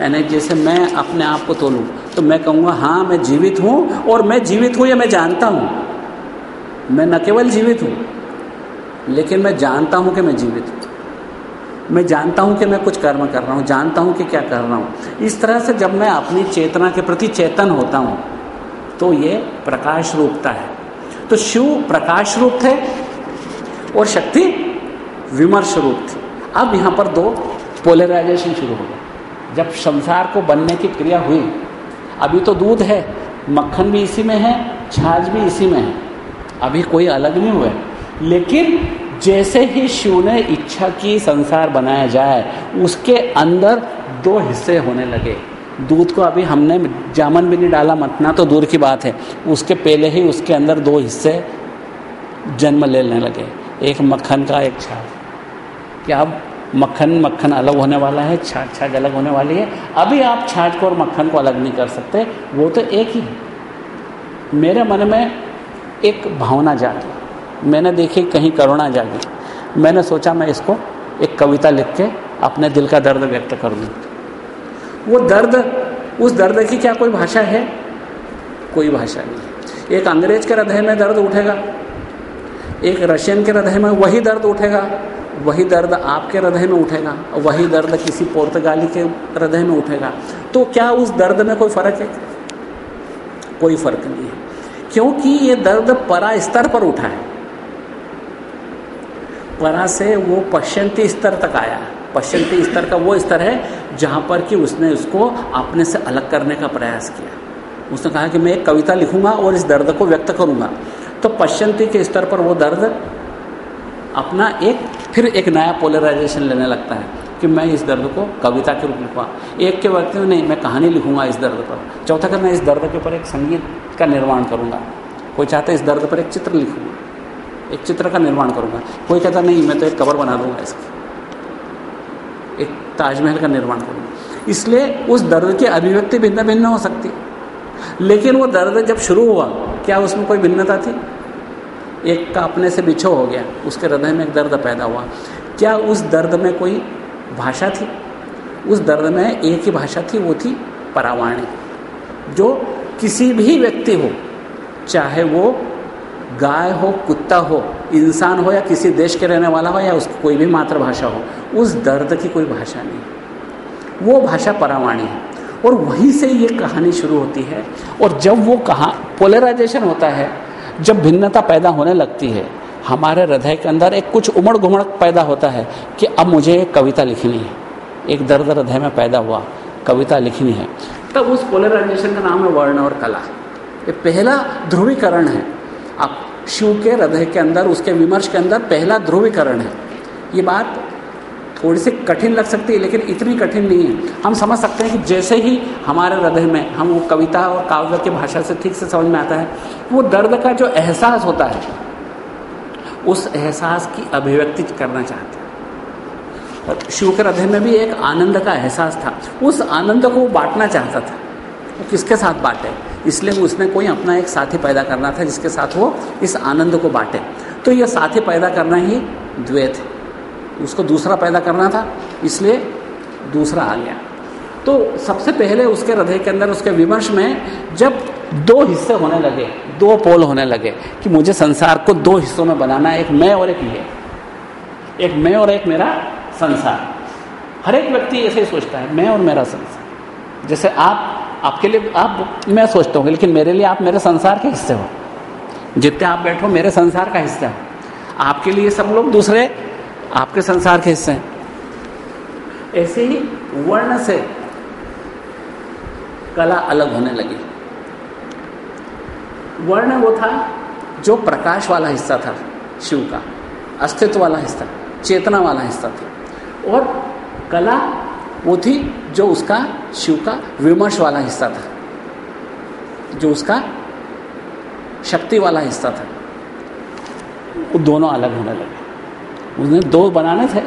यानी जैसे मैं अपने आप को तोलूँ तो मैं कहूँगा हाँ मैं जीवित हूँ और मैं जीवित हूँ या मैं जानता हूँ। मैं न केवल जीवित हूँ, लेकिन मैं जानता हूँ कि मैं जीवित हूँ। मैं जानता हूँ कि मैं कुछ कर्म कर रहा हूँ, जानता हूँ कि क्या कर रहा हूँ। इस तरह से जब मैं अपनी चेतना के प्रति चेतन होता हूँ तो ये प्रकाश रूपता है। तो शिव प्रकाश रूप थे और शक्ति विमर्श रूप थी। अब यहाँ पर दो पोलराइजेशन शुरू हो गया। जब संसार को बनने की क्रिया हुई, अभी तो दूध है, मक्खन भी इसी में है, छाछ भी इसी में है। अभी कोई अलग नहीं हुआ। लेकिन जैसे ही शिव ने इच्छा की संसार बनाया जाए, उसके अंदर दो हिस्से होने लगे। दूध को अभी हमने जामन भी नहीं डाला मतना तो दूर की बात है। उसके पहले ही उसके अंदर दो हिस्से जन्म लेने लगे। एक मक्खन का, एक छाछ। कि अब मक्खन मक्खन अलग होने वाला है, छाछ छाछ अलग होने वाली है। अभी आप छाछ को और मक्खन को अलग नहीं कर सकते, वो तो एक ही है। मेरे मन में एक भावना जागी। मैंने देखी कहीं करुणा जागी। मैंने सोचा मैं इसको एक कविता लिख के अपने दिल का दर्द व्यक्त कर दूँ। वो दर्द, उस दर्द की क्या कोई भाषा है? कोई भाषा नहीं। एक अंग्रेज़ के हृदय में दर्द उठेगा, एक रशियन के हृदय में वही दर्द उठेगा, वही दर्द आपके हृदय में उठेगा, वही दर्द किसी पुर्तगाली के हृदय में उठेगा। तो क्या उस दर्द में कोई फ़र्क है? कोई फ़र्क नहीं है। क्योंकि ये दर्द परा स्तर पर उठा है। परा से वो पश्चंती स्तर तक आया। पश्चंती स्तर का वो स्तर है जहाँ पर कि उसने उसको अपने से अलग करने का प्रयास किया। उसने कहा कि मैं एक कविता लिखूँगा और इस दर्द को व्यक्त करूँगा। तो पश्चंती के स्तर पर वो दर्द अपना एक, फिर एक नया पोलराइजेशन लेने लगता है कि मैं इस दर्द को कविता के रूप में लिखूँगा। एक के वक्त में नहीं, मैं कहानी लिखूँगा इस दर्द पर। चौथा कर मैं इस दर्द के ऊपर एक संगीत का निर्माण करूँगा, कोई चाहता है इस दर्द पर एक चित्र लिखूँगा एक चित्र का निर्माण करूँगा। कोई कहता, नहीं, मैं तो एक कबर बना दूँगा इसकी। एक ताजमहल का निर्माण करूँगा। इसलिए उस दर्द की अभिव्यक्ति भिन्न भिन्न हो सकती। लेकिन वो दर्द जब शुरू हुआ, क्या उसमें कोई भिन्नता थी? एक का अपने से बिछो हो गया। उसके हृदय में एक दर्द पैदा हुआ। क्या उस दर्द में कोई भाषा थी? उस दर्द में एक ही भाषा थी, वो थी परावाणी। जो किसी भी व्यक्ति हो, चाहे वो गाय हो, कुत्ता हो, इंसान हो या किसी देश के रहने वाला हो या उसकी कोई भी मातृभाषा हो, उस दर्द की कोई भाषा नहीं। वो भाषा परावाणी है। और वहीं से ये कहानी शुरू होती है। और जब वो कहा पोलराइजेशन होता है, जब भिन्नता पैदा होने लगती है, हमारे हृदय के अंदर एक कुछ उमड़ घुमड़ पैदा होता है कि अब मुझे एक कविता लिखनी है। एक दर्द हृदय में पैदा हुआ, कविता लिखनी है। तब उस पोलराइजेशन का नाम है वर्ण और कला। ये पहला ध्रुवीकरण है। अब शिव के हृदय के अंदर, उसके विमर्श के अंदर पहला ध्रुवीकरण है। ये बात थोड़ी सी कठिन लग सकती है, लेकिन इतनी कठिन नहीं है। हम समझ सकते हैं कि जैसे ही हमारे हृदय में, हम वो कविता और काव्य की भाषा से ठीक से समझ में आता है, वो दर्द का जो एहसास होता है, उस एहसास की अभिव्यक्ति करना चाहते हैं। और शिव के हृदय में भी एक आनंद का एहसास था। उस आनंद को वो बांटना चाहता था। वो किसके साथ बांटे? इसलिए उसने कोई अपना एक साथी पैदा करना था जिसके साथ वो इस आनंद को बांटे। तो यह साथी पैदा करना ही द्वैत उसको दूसरा पैदा करना था, इसलिए दूसरा आ गया। तो सबसे पहले उसके हृदय के अंदर, उसके विमर्श में जब दो हिस्से होने लगे, दो पोल होने लगे कि मुझे संसार को दो हिस्सों में बनाना है, एक मैं और एक ये। एक मैं और एक मेरा संसार। हर एक व्यक्ति ऐसे ही सोचता है, मैं और मेरा संसार। जैसे आप आपके लिए, आप, मैं सोचता हूँ लेकिन मेरे लिए आप मेरे संसार के हिस्से हो। जितने आप बैठो, मेरे संसार का हिस्सा हो। आपके लिए सब लोग दूसरे आपके संसार के हिस्से हैं। ऐसे ही वर्ण से कला अलग होने लगी। वर्ण वो था जो प्रकाश वाला हिस्सा था, शिव का। अस्तित्व वाला हिस्सा, चेतना वाला हिस्सा था। और कला वो थी जो उसका शिव का विमर्श वाला हिस्सा था। जो उसका शक्ति वाला हिस्सा था। वो दोनों अलग होने लगे। उसने दो बनाने थे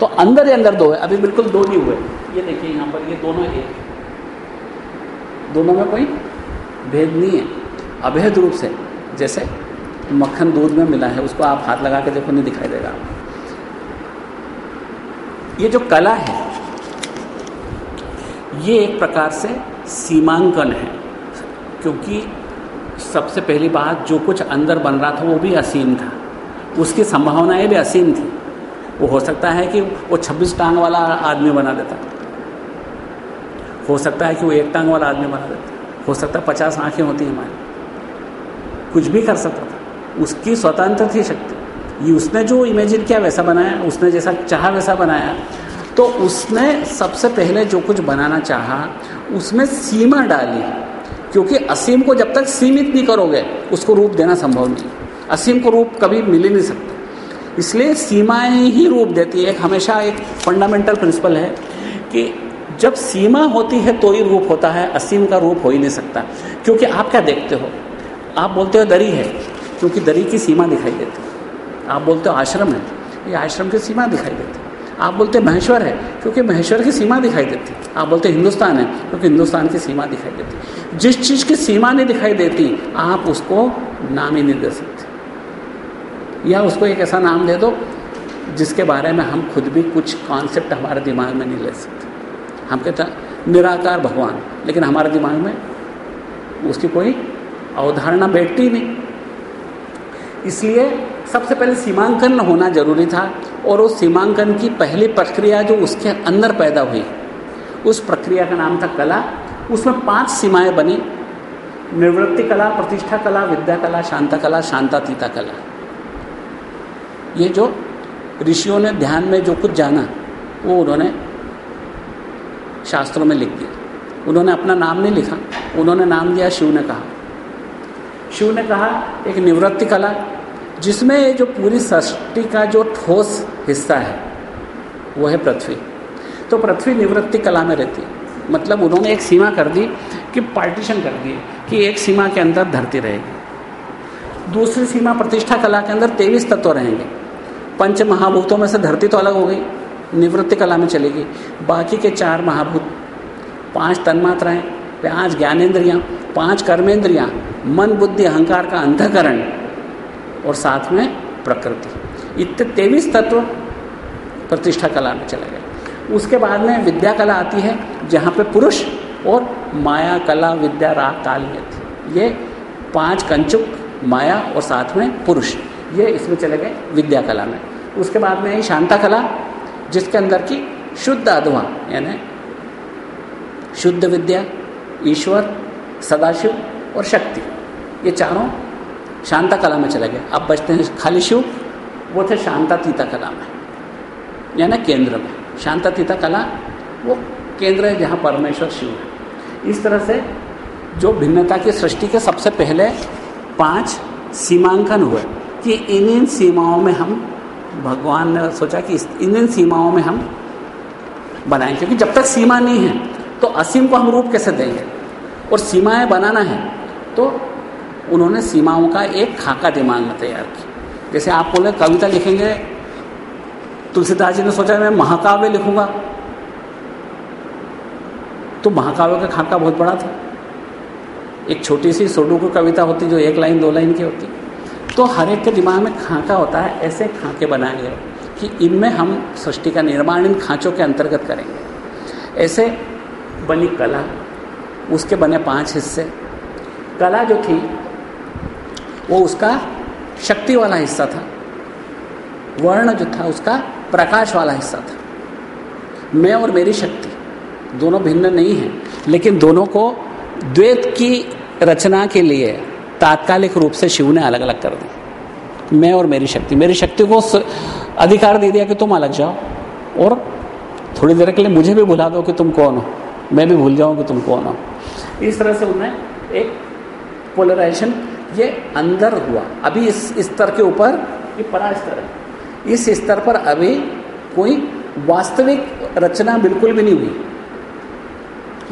तो अंदर ही अंदर दो है। अभी बिल्कुल दो नहीं हुए। ये देखिए, यहाँ पर ये दोनों एक। दोनों में कोई भेद नहीं है। अभेद रूप से, जैसे मक्खन दूध में मिला है, उसको आप हाथ लगा के देखो, नहीं दिखाई देगा। ये जो कला है ये एक प्रकार से सीमांकन है, क्योंकि सबसे पहली बात जो कुछ अंदर बन रहा था वो भी असीम था। उसकी संभावनाएँ भी असीम थी। वो हो सकता है कि वो छब्बीस टांग वाला आदमी बना देता। हो सकता है कि वो एक टांग वाला आदमी बना देता। हो सकता है पचास आँखें होती हमारी। कुछ भी कर सकता था। उसकी स्वतंत्र थी शक्ति। ये उसने जो इमेजिन किया वैसा बनाया, उसने जैसा चाहा वैसा बनाया। तो उसने सबसे पहले जो कुछ बनाना चाहा, उसमें सीमा डाली। क्योंकि असीम को जब तक सीमित नहीं करोगे, उसको रूप देना संभव नहीं। असीम को रूप कभी मिल ही नहीं सकता। इसलिए सीमाएँ ही रूप देती है। हमेशा एक फंडामेंटल प्रिंसिपल है कि जब सीमा होती है तो ही रूप होता है, असीम का रूप हो ही नहीं सकता। क्योंकि आप क्या देखते हो? आप बोलते हो दरी है, क्योंकि दरी की सीमा दिखाई देती है। आप बोलते हो आश्रम है, ये आश्रम की सीमा दिखाई देती है। आप बोलते महेश्वर है, क्योंकि महेश्वर की सीमा दिखाई देती। आप बोलते हिंदुस्तान है, क्योंकि हिंदुस्तान की सीमा दिखाई देती। जिस चीज़ की सीमा नहीं दिखाई देती, आप उसको नाम ही नहीं दे सकते। या उसको एक ऐसा नाम दे दो, जिसके बारे में हम खुद भी कुछ कॉन्सेप्ट हमारे दिमाग में नहीं ले सकते। हम कहते हैं, निराकार भगवान, लेकिन हमारे दिमाग में उसकी कोई अवधारणा बैठती नहीं। इसलिए सबसे पहले सीमांकन होना ज़रूरी था और उस सीमांकन की पहली प्रक्रिया जो उसके अंदर पैदा हुई, उस प्रक्रिया का नाम था कला। उसमें पाँच सीमाएँ बनी। निवृत्ति कला, प्रतिष्ठा कला, विद्या कला, शांता कला, शांतातीता कला। ये जो ऋषियों ने ध्यान में जो कुछ जाना, वो उन्होंने शास्त्रों में लिख दिया। उन्होंने अपना नाम नहीं लिखा, उन्होंने नाम दिया शिव ने कहा। शिव ने कहा, एक निवृत्ति कला जिसमें ये जो पूरी सृष्टि का जो ठोस हिस्सा है, वो है पृथ्वी। तो पृथ्वी निवृत्ति कला में रहती है। मतलब उन्होंने एक सीमा कर दी कि पार्टीशन कर दी कि एक सीमा के अंदर धरती रहेगी। दूसरी सीमा प्रतिष्ठा कला के अंदर तेईस तत्व रहेंगे। पंच महाभूतों में से धरती तो अलग हो गई, निवृत्ति कला में चलेगी बाकी के चार महाभूत, पाँच तन्मात्राएँ, पाँच ज्ञानेन्द्रियाँ, पाँच कर्मेंद्रियाँ, मन, बुद्धि, अहंकार का अंधकरण और साथ में प्रकृति। इतने तेईस तत्व प्रतिष्ठा कला में चले गए। उसके बाद में विद्या कला आती है, जहाँ पे पुरुष और माया कला विद्या राग काल थी। ये पाँच कंचुक, माया और साथ में पुरुष, ये इसमें चले गए विद्या कला में। उसके बाद में शांता कला, जिसके अंदर की शुद्ध अधवा, यानी शुद्ध विद्या, ईश्वर, सदाशिव और शक्ति, ये चारों शांता कला में चले गए अब बचते हैं खाली शिव, वो थे शांता तीता कला में, यानी केंद्र में। शांता तीता कला, वो केंद्र है जहाँ परमेश्वर शिव है। इस तरह से जो भिन्नता की सृष्टि के सबसे पहले पाँच सीमांकन हुए कि इन इन सीमाओं में हम, भगवान ने सोचा कि इन इन सीमाओं में हम बनाएँ क्योंकि जब तक सीमा नहीं है तो असीम को हम रूप कैसे देंगे? और सीमाएँ बनाना है तो उन्होंने सीमाओं का एक खाका दिमाग में तैयार किया। जैसे आप बोले, कविता लिखेंगे, तुलसीदास जी ने सोचा, मैं महाकाव्य लिखूँगा। तो महाकाव्य का खाका बहुत बड़ा था। एक छोटी सी सोडू कविता होती, जो एक लाइन, दो लाइन की होती। तो हर एक के दिमाग में खाका होता है, ऐसे खाके बनाए गए कि इनमें हम सृष्टि का निर्माण इन खाँचों के अंतर्गत करेंगे। ऐसे बनी कला, उसके बने पाँच हिस्से। कला जो थी वो उसका शक्ति वाला हिस्सा था। वर्ण जो था उसका प्रकाश वाला हिस्सा था। मैं और मेरी शक्ति दोनों भिन्न नहीं हैं, लेकिन दोनों को द्वैत की रचना के लिए तात्कालिक रूप से शिव ने अलग अलग कर दी मैं और मेरी शक्ति। मेरी शक्ति को अधिकार दे दिया कि तुम अलग जाओ और थोड़ी देर के लिए मुझे भी भुला दो कि तुम कौन हो। मैं भी भूल जाऊँ कि तुम कौन हो। इस तरह से उन्हें एक पोलराइजेशन ये अंदर हुआ। अभी इस स्तर के ऊपर, ये परा स्तर है। इस स्तर पर अभी कोई वास्तविक रचना बिल्कुल भी नहीं हुई।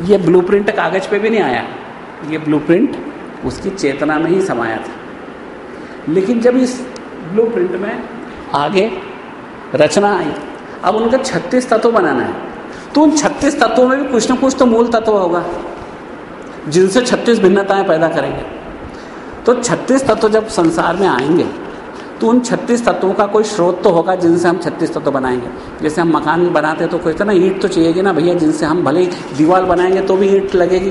ये ब्लूप्रिंट कागज़ पे भी नहीं आया। ये ब्लूप्रिंट उसकी चेतना में ही समाया था। लेकिन जब इस ब्लूप्रिंट में आगे रचना आई, अब उनका छत्तीस तत्व बनाना है। तो उन छत्तीस तत्वों में भी कुछ ना कुछ तो मूल तत्व होगा। जिनसे छत्तीस भिन्नताएँ पैदा करेंगे। तो छत्तीस तत्व जब संसार में आएँगे तो उन छत्तीस तत्वों का कोई स्रोत तो होगा जिनसे हम छत्तीस तत्व बनाएँगे। जैसे हम मकान बनाते तो कोई ना ईंट तो चाहिएगी ना भैया, जिनसे हम भले ही दीवार बनाएँगे तो भी ईंट लगेगी।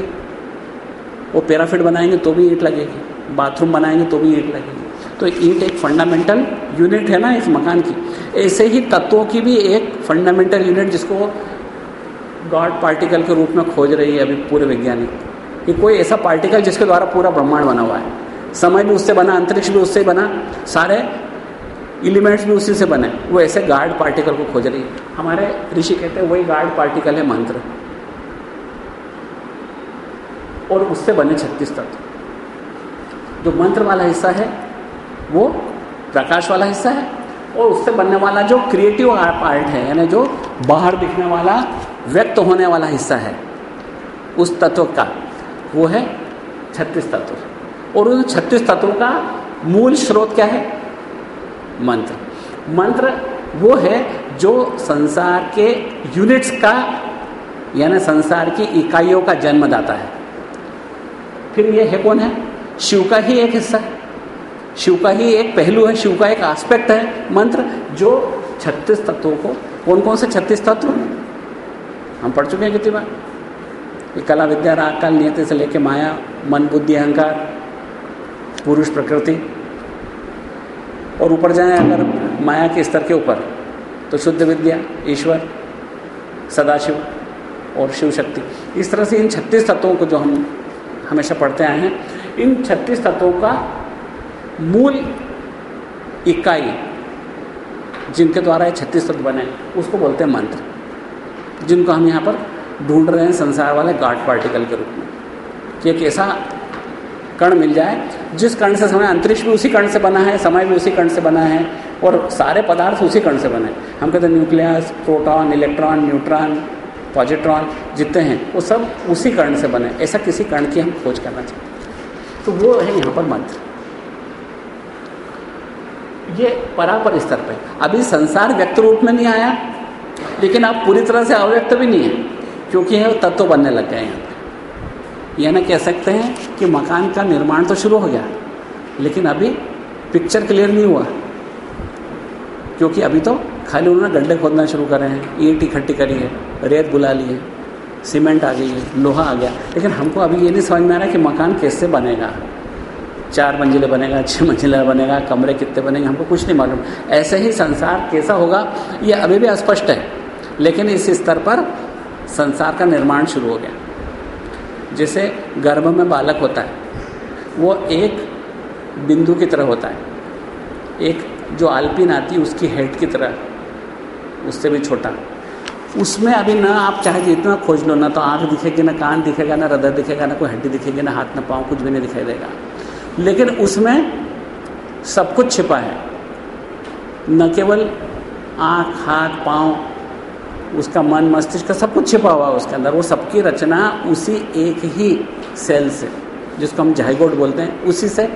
वो पैराफिट बनाएँगे तो भी ईंट लगेगी, बाथरूम बनाएँगे तो भी ईंट लगेगी। तो ईंट एक फंडामेंटल यूनिट है ना इस मकान की। ऐसे ही तत्वों की भी एक फंडामेंटल यूनिट जिसको गॉड पार्टिकल के रूप में खोज रही है अभी पूरे वैज्ञानिक। कि कोई ऐसा पार्टिकल जिसके द्वारा पूरा ब्रह्मांड बना हुआ है। समय भी उससे बना, अंतरिक्ष भी उससे बना, सारे एलिमेंट्स भी उसी से बने। वो ऐसे गार्ड पार्टिकल को खोज रही है। हमारे ऋषि कहते हैं, वही गार्ड पार्टिकल है मंत्र। और उससे बने छत्तीस तत्व। जो मंत्र वाला हिस्सा है, वो प्रकाश वाला हिस्सा है, और उससे बनने वाला जो क्रिएटिव पार्ट है, यानी जो बाहर दिखने वाला, व्यक्त होने वाला हिस्सा है, उस तत्व का, वो है छत्तीस तत्व। और उन छत्तीस तत्वों का मूल स्रोत क्या है? मंत्र। मंत्र वो है जो संसार के यूनिट्स का, यानी संसार की इकाइयों का जन्मदाता है। फिर ये है कौन है? शिव का ही एक हिस्सा है। शिव का ही एक पहलू है, शिव का एक एस्पेक्ट है। मंत्र जो छत्तीस तत्वों को कौन कौन से छत्तीस तत्व? हम पढ़ चुके हैं कितनी बार? कला, विद्या, राग, काल, नियति से लेके माया, मन, बुद्धि, अहंकार पुरुष प्रकृति। और ऊपर जाएँ अगर माया के स्तर के ऊपर तो शुद्ध विद्या, ईश्वर, सदाशिव और शिव शक्ति इस तरह से इन छत्तीस तत्वों को जो हम हमेशा पढ़ते आए हैं, इन छत्तीस तत्वों का मूल इकाई जिनके द्वारा ये छत्तीस तत्व बने, उसको बोलते हैं मंत्र, जिनको हम यहाँ पर ढूंढ रहे हैं संसार वाले गार्ड पार्टिकल के रूप में। कि एक ऐसा कण मिल जाए। जिस कण से समय अंतरिक्ष भी उसी कण से बना है, समय भी उसी कण से बना है और सारे पदार्थ उसी कण से बने। हम कहते हैं nucleus, proton, electron, neutron, positron, जितने हैं, वो सब उसी कण से बने। ऐसा किसी कण की हम खोज करना चाहते हैं। तो वो है यहाँ पर मंत्र। ये परापर स्तर पे। अभी संसार व्यक्त रूप में नहीं आया, लेकिन आप पूरी तरह से अव्यक्त भी नहीं है, क्योंकि तत्व बनने लग गए यहाँ यह ना कह सकते हैं कि मकान का निर्माण तो शुरू हो गया, लेकिन अभी पिक्चर क्लियर नहीं हुआ। क्योंकि अभी तो खाली उन्होंने गड्ढे खोदना शुरू करे हैं, ईंट इकट्ठी करी है, रेत बुला ली है, सीमेंट आ गई है, लोहा आ गया। लेकिन हमको अभी ये नहीं समझ में आ रहा कि मकान कैसे बनेगा। चार मंजिले बनेगा छः मंजिला बनेगा, कमरे कितने बनेंगे, हमको कुछ नहीं मालूम। ऐसे ही संसार कैसा होगा, ये अभी भी अस्पष्ट है। लेकिन इस स्तर पर संसार का निर्माण शुरू हो गया। जैसे गर्भ में बालक होता है, वो एक बिंदु की तरह होता है। एक जो आल्पिन आती है, उसकी हेड की तरह, उससे भी छोटा। उसमें अभी ना आप चाहे जितना खोज लो, ना तो आँख दिखेगी, ना कान दिखेगा, ना हृदय दिखेगा, ना कोई हड्डी दिखेगी, ना हाथ, ना पाँव, कुछ भी नहीं दिखाई देगा। लेकिन उसमें सब कुछ छिपा है। न केवल आँख, हाथ, पाँव उसका मन मस्तिष्क सब कुछ छिपा हुआ है उसके अंदर। वो सबकी रचना उसी एक ही सेल से, जिसको हम जाइगोड बोलते हैं, उसी से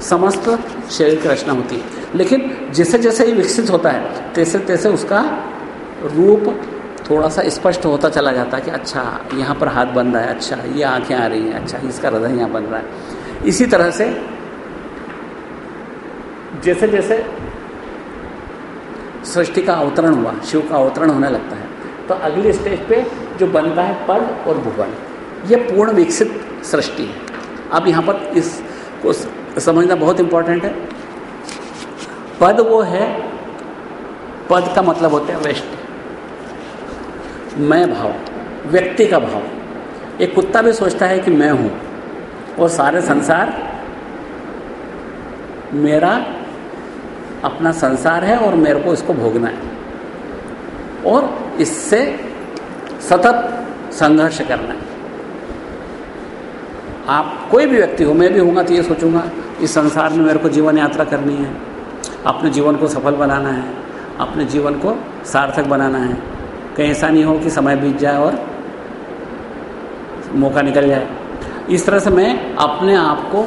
समस्त शरीर की रचना होती है। लेकिन जैसे जैसे ये विकसित होता है, तैसे तैसे उसका रूप थोड़ा सा स्पष्ट होता चला जाता है कि अच्छा यहाँ पर हाथ बन रहा है अच्छा ये आँखें आ रही हैं अच्छा इसका हृदय यहाँ बन रहा है। इसी तरह से जैसे जैसे सृष्टि का अवतरण हुआ, शिव का अवतरण होने लगता है तो अगले स्टेज पे जो बनता है पद और भुवन, ये पूर्ण विकसित सृष्टि है। अब यहाँ पर इसको समझना बहुत इंपॉर्टेंट है। पद वो है, पद का मतलब होता है वेस्ट मैं भाव, व्यक्ति का भाव। एक कुत्ता भी सोचता है कि मैं हूँ, और सारे संसार मेरा अपना संसार है और मेरे को इसको भोगना है। और इससे सतत संघर्ष करना है। आप कोई भी व्यक्ति हो, मैं भी हूँगा तो ये सोचूँगा, इस संसार में मेरे को जीवन यात्रा करनी है, अपने जीवन को सफल बनाना है, अपने जीवन को सार्थक बनाना है। कहीं ऐसा नहीं हो कि समय बीत जाए और मौका निकल जाए। इस तरह से मैं अपने आप को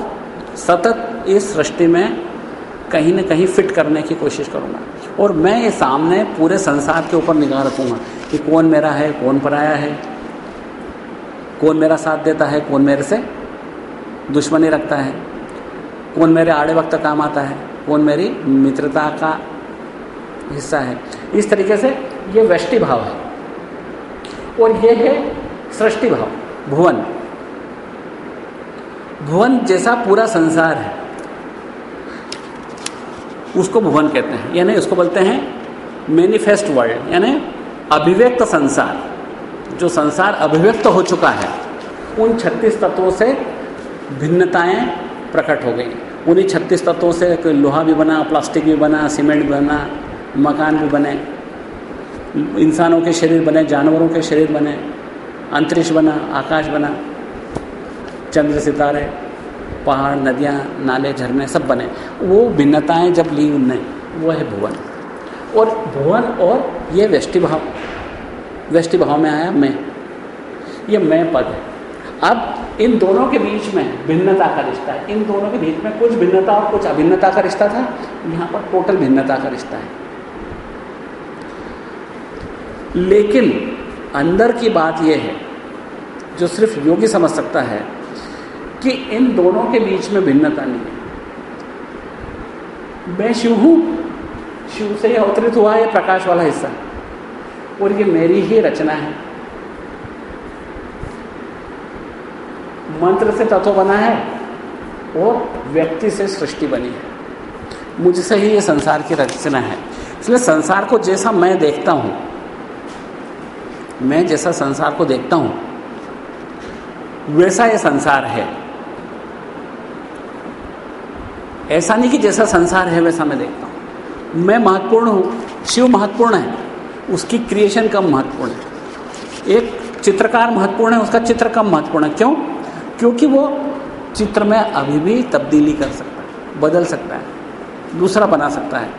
सतत इस सृष्टि में कहीं ना कहीं फिट करने की कोशिश करूँगा। और मैं ये सामने पूरे संसार के ऊपर निगाह रखूँगा कि कौन मेरा है, कौन पराया है, कौन मेरा साथ देता है, कौन मेरे से दुश्मनी रखता है, कौन मेरे आड़े वक्त काम आता है, कौन मेरी मित्रता का हिस्सा है। इस तरीके से ये वृष्टि भाव है और ये है सृष्टि भाव, भुवन। भुवन जैसा पूरा संसार है। उसको भुवन कहते हैं। यानी उसको बोलते हैं मैनिफेस्ट वर्ल्ड यानी अभिव्यक्त संसार। जो संसार अभिव्यक्त हो चुका है, उन 36 तत्वों से भिन्नताएँ प्रकट हो गई। उन्हीं छत्तीस तत्वों से कोई लोहा भी बना, प्लास्टिक भी बना, सीमेंट भी बना, मकान भी बने, इंसानों के शरीर बने, जानवरों के शरीर बने, अंतरिक्ष बना, आकाश बना, चंद्र सितारे पहाड़, नदियाँ, नाले, झरने सब बने। वो भिन्नताएँ जब ली उनने, वो है भुवन। और भुवन और ये व्यष्टि भाव भाव में आया मैं। ये मैं पद है। अब इन दोनों के बीच में भिन्नता का रिश्ता है। इन दोनों के बीच में कुछ भिन्नता और कुछ अभिन्नता का रिश्ता था। यहाँ पर टोटल भिन्नता का रिश्ता है। लेकिन अंदर की बात यह है, जो सिर्फ़ योगी समझ सकता है कि इन दोनों के बीच में भिन्नता नहीं है। मैं शिव हूँ। शिव से ही अवतरित हुआ है प्रकाश वाला हिस्सा। और ये मेरी ही रचना है। मंत्र से तत्व बना है और व्यक्ति से सृष्टि बनी है। मुझसे ही ये संसार की रचना है। इसलिए संसार को जैसा मैं देखता हूँ, मैं जैसा संसार को देखता हूँ, वैसा ये संसार है। ऐसा नहीं कि जैसा संसार है वैसा मैं देखता हूँ। मैं महत्वपूर्ण हूँ। शिव महत्वपूर्ण है। उसकी क्रिएशन कम महत्वपूर्ण है। एक चित्रकार महत्वपूर्ण है, उसका चित्र कम महत्वपूर्ण है। क्यों? क्योंकि वो चित्र में अभी भी तब्दीली कर सकता है, बदल सकता है, दूसरा बना सकता है।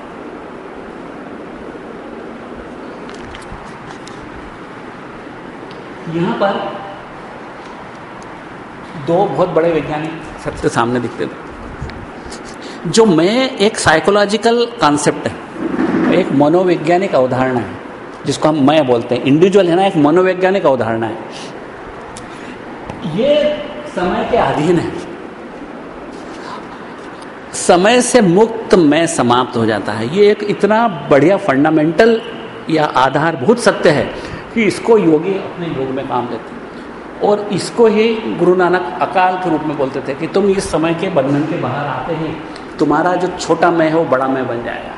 यहाँ पर दो बहुत बड़े वैज्ञानिक सबसे सामने दिखते थे। जो मैं एक साइकोलॉजिकल कॉन्सेप्ट है, एक मनोवैज्ञानिक अवधारणा है, जिसको हम मैं बोलते हैं। इंडिविजुअल है ना, एक मनोवैज्ञानिक अवधारणा है। ये समय के अधीन है। समय से मुक्त मैं समाप्त हो जाता है। ये एक इतना बढ़िया फंडामेंटल या आधारभूत सत्य है कि इसको योगी अपने योग में काम लेते और इसको ही गुरु नानक अकाल के रूप में बोलते थे कि तुम इस समय के बंधन के बाहर आते ही तुम्हारा जो छोटा मैं है, वो बड़ा मैं बन जाएगा।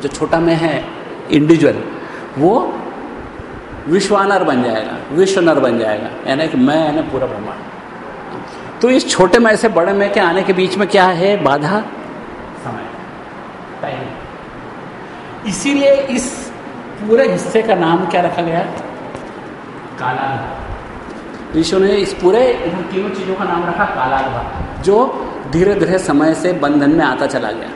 जो छोटा मैं है इंडिविजुअल वो विश्वानर बन जाएगा विश्व नर बन जाएगा। यानी कि मैं, यानी पूरा ब्रह्मांड। तो इस छोटे मैं से बड़े मैं के आने के बीच में क्या है? बाधा? समय। टाइम इसीलिए इस पूरे हिस्से का नाम क्या रखा गया? ऋषियों ने इस पूरे इन तीनों चीज़ों का नाम रखा कालाग्र जो धीरे धीरे समय से बंधन में आता चला गया।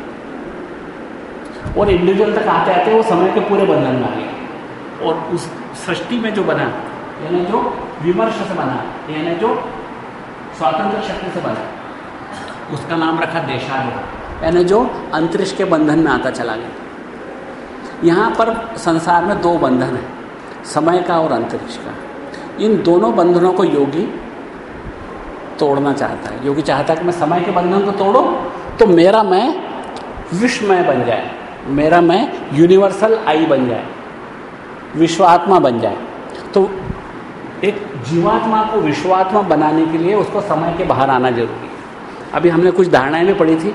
और इंडिविजुअल तक आते आते वो समय के पूरे बंधन में आ गया। और उस सृष्टि में जो बना, यानी जो विमर्श से बना, यानी जो स्वतंत्र शक्ति से बना, उसका नाम रखा देशार्य यानी जो अंतरिक्ष के बंधन में आता चला गया। यहाँ पर संसार में दो बंधन है, समय का और अंतरिक्ष का। इन दोनों बंधनों को योगी तोड़ना चाहता है। योगी चाहता है कि मैं समय के बंधन को तोड़ो तो मेरा मैं विश्वमय बन जाए, मेरा मैं यूनिवर्सल आई बन जाए, विश्वात्मा बन जाए। तो एक जीवात्मा को विश्वात्मा बनाने के लिए उसको समय के बाहर आना ज़रूरी है। अभी हमने कुछ धारणाएँ में पढ़ी थी,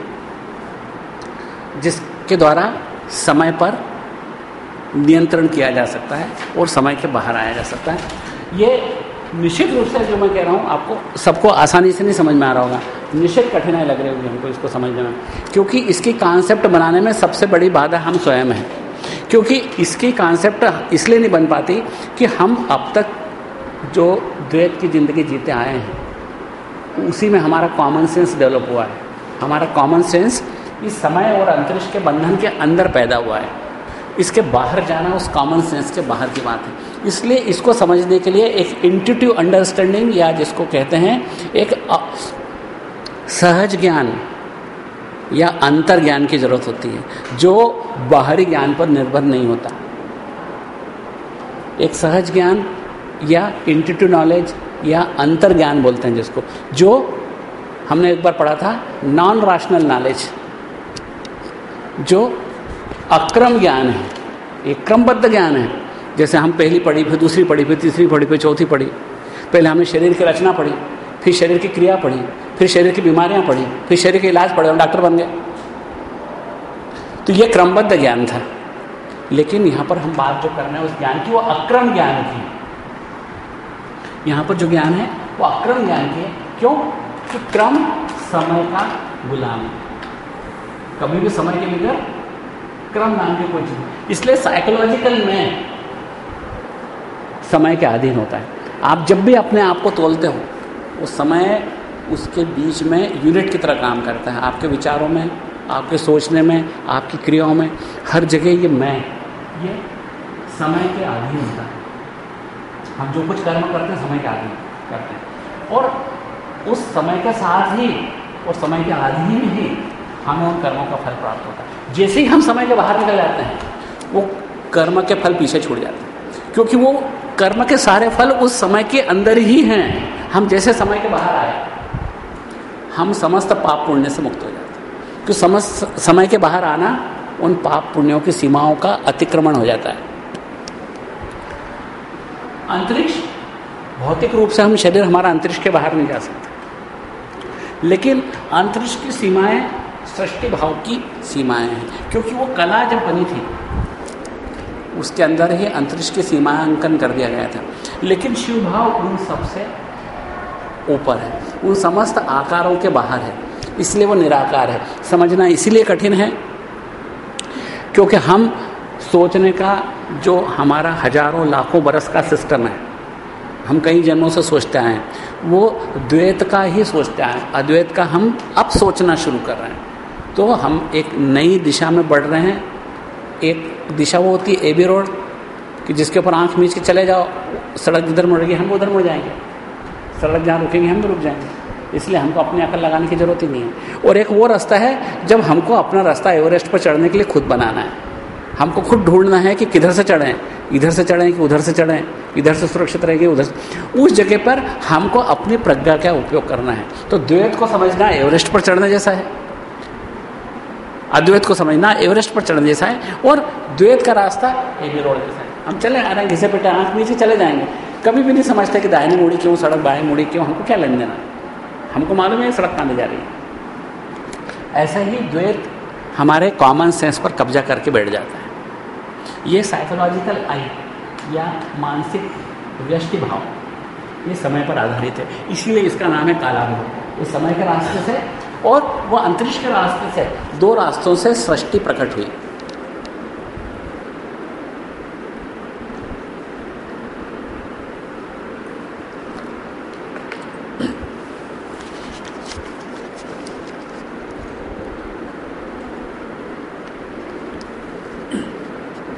जिसके द्वारा समय पर नियंत्रण किया जा सकता है और समय के बाहर आया जा सकता है। ये निश्चित रूप से जो मैं कह रहा हूँ, आपको सबको आसानी से नहीं समझ में आ रहा होगा। निश्चित कठिनाई लग रही होगी हमको इसको समझने में। क्योंकि इसकी कॉन्सेप्ट बनाने में सबसे बड़ी बाधा हम स्वयं हैं। क्योंकि इसकी कॉन्सेप्ट इसलिए नहीं बन पाती कि हम अब तक जो द्वैत की ज़िंदगी जीते आए हैं, उसी में हमारा कॉमन सेंस डेवलप हुआ है। हमारा कॉमन सेंस इस समय और अंतरिक्ष के बंधन के अंदर पैदा हुआ है। इसके बाहर जाना उस कॉमन सेंस के बाहर की बात है। इसलिए इसको समझने के लिए एक इंट्यूटिव अंडरस्टैंडिंग या जिसको कहते हैं, एक सहज ज्ञान या अंतर ज्ञान की ज़रूरत होती है, जो बाहरी ज्ञान पर निर्भर नहीं होता। एक सहज ज्ञान या इंट्यूटिव नॉलेज या अंतर ज्ञान बोलते हैं जिसको, जो हमने एक बार पढ़ा था नॉन राशनल नॉलेज जो अक्रम ज्ञान है एक क्रमबद्ध ज्ञान है जैसे हम पहली पढ़ी, फिर दूसरी पढ़ी, फिर तीसरी पढ़ी, फिर चौथी पढ़ी। पहले हमने शरीर की रचना पढ़ी, फिर शरीर की क्रिया पढ़ी, फिर शरीर की बीमारियाँ पढ़ी, फिर शरीर के इलाज पढ़े और डॉक्टर बन गए। तो ये क्रमबद्ध ज्ञान था। लेकिन यहाँ पर हम बात जो कर रहे हैं उस ज्ञान की, वो अक्रम ज्ञान की यहाँ पर जो ज्ञान है, वो अक्रम ज्ञान की क्यों? कि क्रम समय का गुलाम कभी भी समय के बगैर क्रम नाम की कोई चीज़ इसलिए साइकोलॉजिकल में समय के अधीन होता है। आप जब भी अपने आप को तोलते हो, वो समय उसके बीच में यूनिट की तरह काम करता है। आपके विचारों में, आपके सोचने में, आपकी क्रियाओं में, हर जगह ये मैं, ये समय के अधीन होता है। हम जो कुछ कर्म करते हैं, समय के अधीन करते हैं। और उस समय के साथ ही, और समय के अधीन ही हमें उन कर्मों का फल प्राप्त होता है। जैसे ही हम समय के बाहर निकल जाते हैं, वो कर्म के फल पीछे छूट जाते हैं। क्योंकि वो कर्म के सारे फल उस समय के अंदर ही हैं। हम जैसे समय के बाहर आए, हम समस्त पाप पुण्य से मुक्त हो जाते हैं। क्योंकि समस्त समय के बाहर आना, उन पाप पुण्यों की सीमाओं का अतिक्रमण हो जाता है। अंतरिक्ष, भौतिक रूप से हम शरीर हमारा अंतरिक्ष के बाहर नहीं जा सकते। लेकिन अंतरिक्ष की सीमाएँ, सृष्टि भाव की सीमाएँ हैं। क्योंकि वो कला जब बनी थी उसके अंदर ही अंतरिक्ष की सीमांकन कर दिया गया था। लेकिन शिव भाव उन सबसे ऊपर है। उन समस्त आकारों के बाहर है। इसलिए वो निराकार है। समझना इसीलिए कठिन है, क्योंकि हम सोचने का जो हमारा हज़ारों लाखों बरस का सिस्टम है, हम कई जन्मों से सोचते हैं। वो द्वैत का ही सोचते आए अद्वैत का हम अब सोचना शुरू कर रहे हैं। तो हम एक नई दिशा में बढ़ रहे हैं। एक दिशा वो होती है ए बी रोड कि जिसके ऊपर आँख मीच के चले जाओ, सड़क जिधर मुड़ेगी, हम उधर मुड़ जाएँगे। सड़क जहाँ रुकेंगे, हम भी रुक जाएँगे। इसलिए हमको अपनी अकल लगाने की ज़रूरत ही नहीं है। और एक वो रास्ता है, जब हमको अपना रास्ता एवरेस्ट पर चढ़ने के लिए खुद बनाना है। हमको खुद ढूंढना है कि किधर से चढ़ें, इधर से चढ़ें कि उधर से चढ़ें, इधर से सुरक्षित रहेंगे, उधर से। उस जगह पर हमको अपनी प्रज्ञा का उपयोग करना है। तो द्वैत को समझना एवरेस्ट पर चढ़ने जैसा है। अद्वैत को समझना एवरेस्ट पर चढ़ने जैसा है, और द्वैत का रास्ता बी रोड जैसा है। हम चले आ रहे हैं घिसे पिटे, आँख नीचे चले जाएँगे। कभी भी नहीं समझते कि दाहिनी मुड़ी क्यों, सड़क बाएँ मुड़ी क्यों, हमको क्या लेने देना? हमको मालूम है सड़क कहाँ जा रही है। ऐसा ही द्वैत हमारे कॉमन सेंस पर कब्जा करके बैठ जाता है। ये साइकोलॉजिकल आई या मानसिक व्यष्टि भाव ये समय पर आधारित है। इसीलिए इसका नाम है काला ये समय के रास्ते से और वह अंतरिक्ष के रास्ते से, दो रास्तों से सृष्टि प्रकट हुई।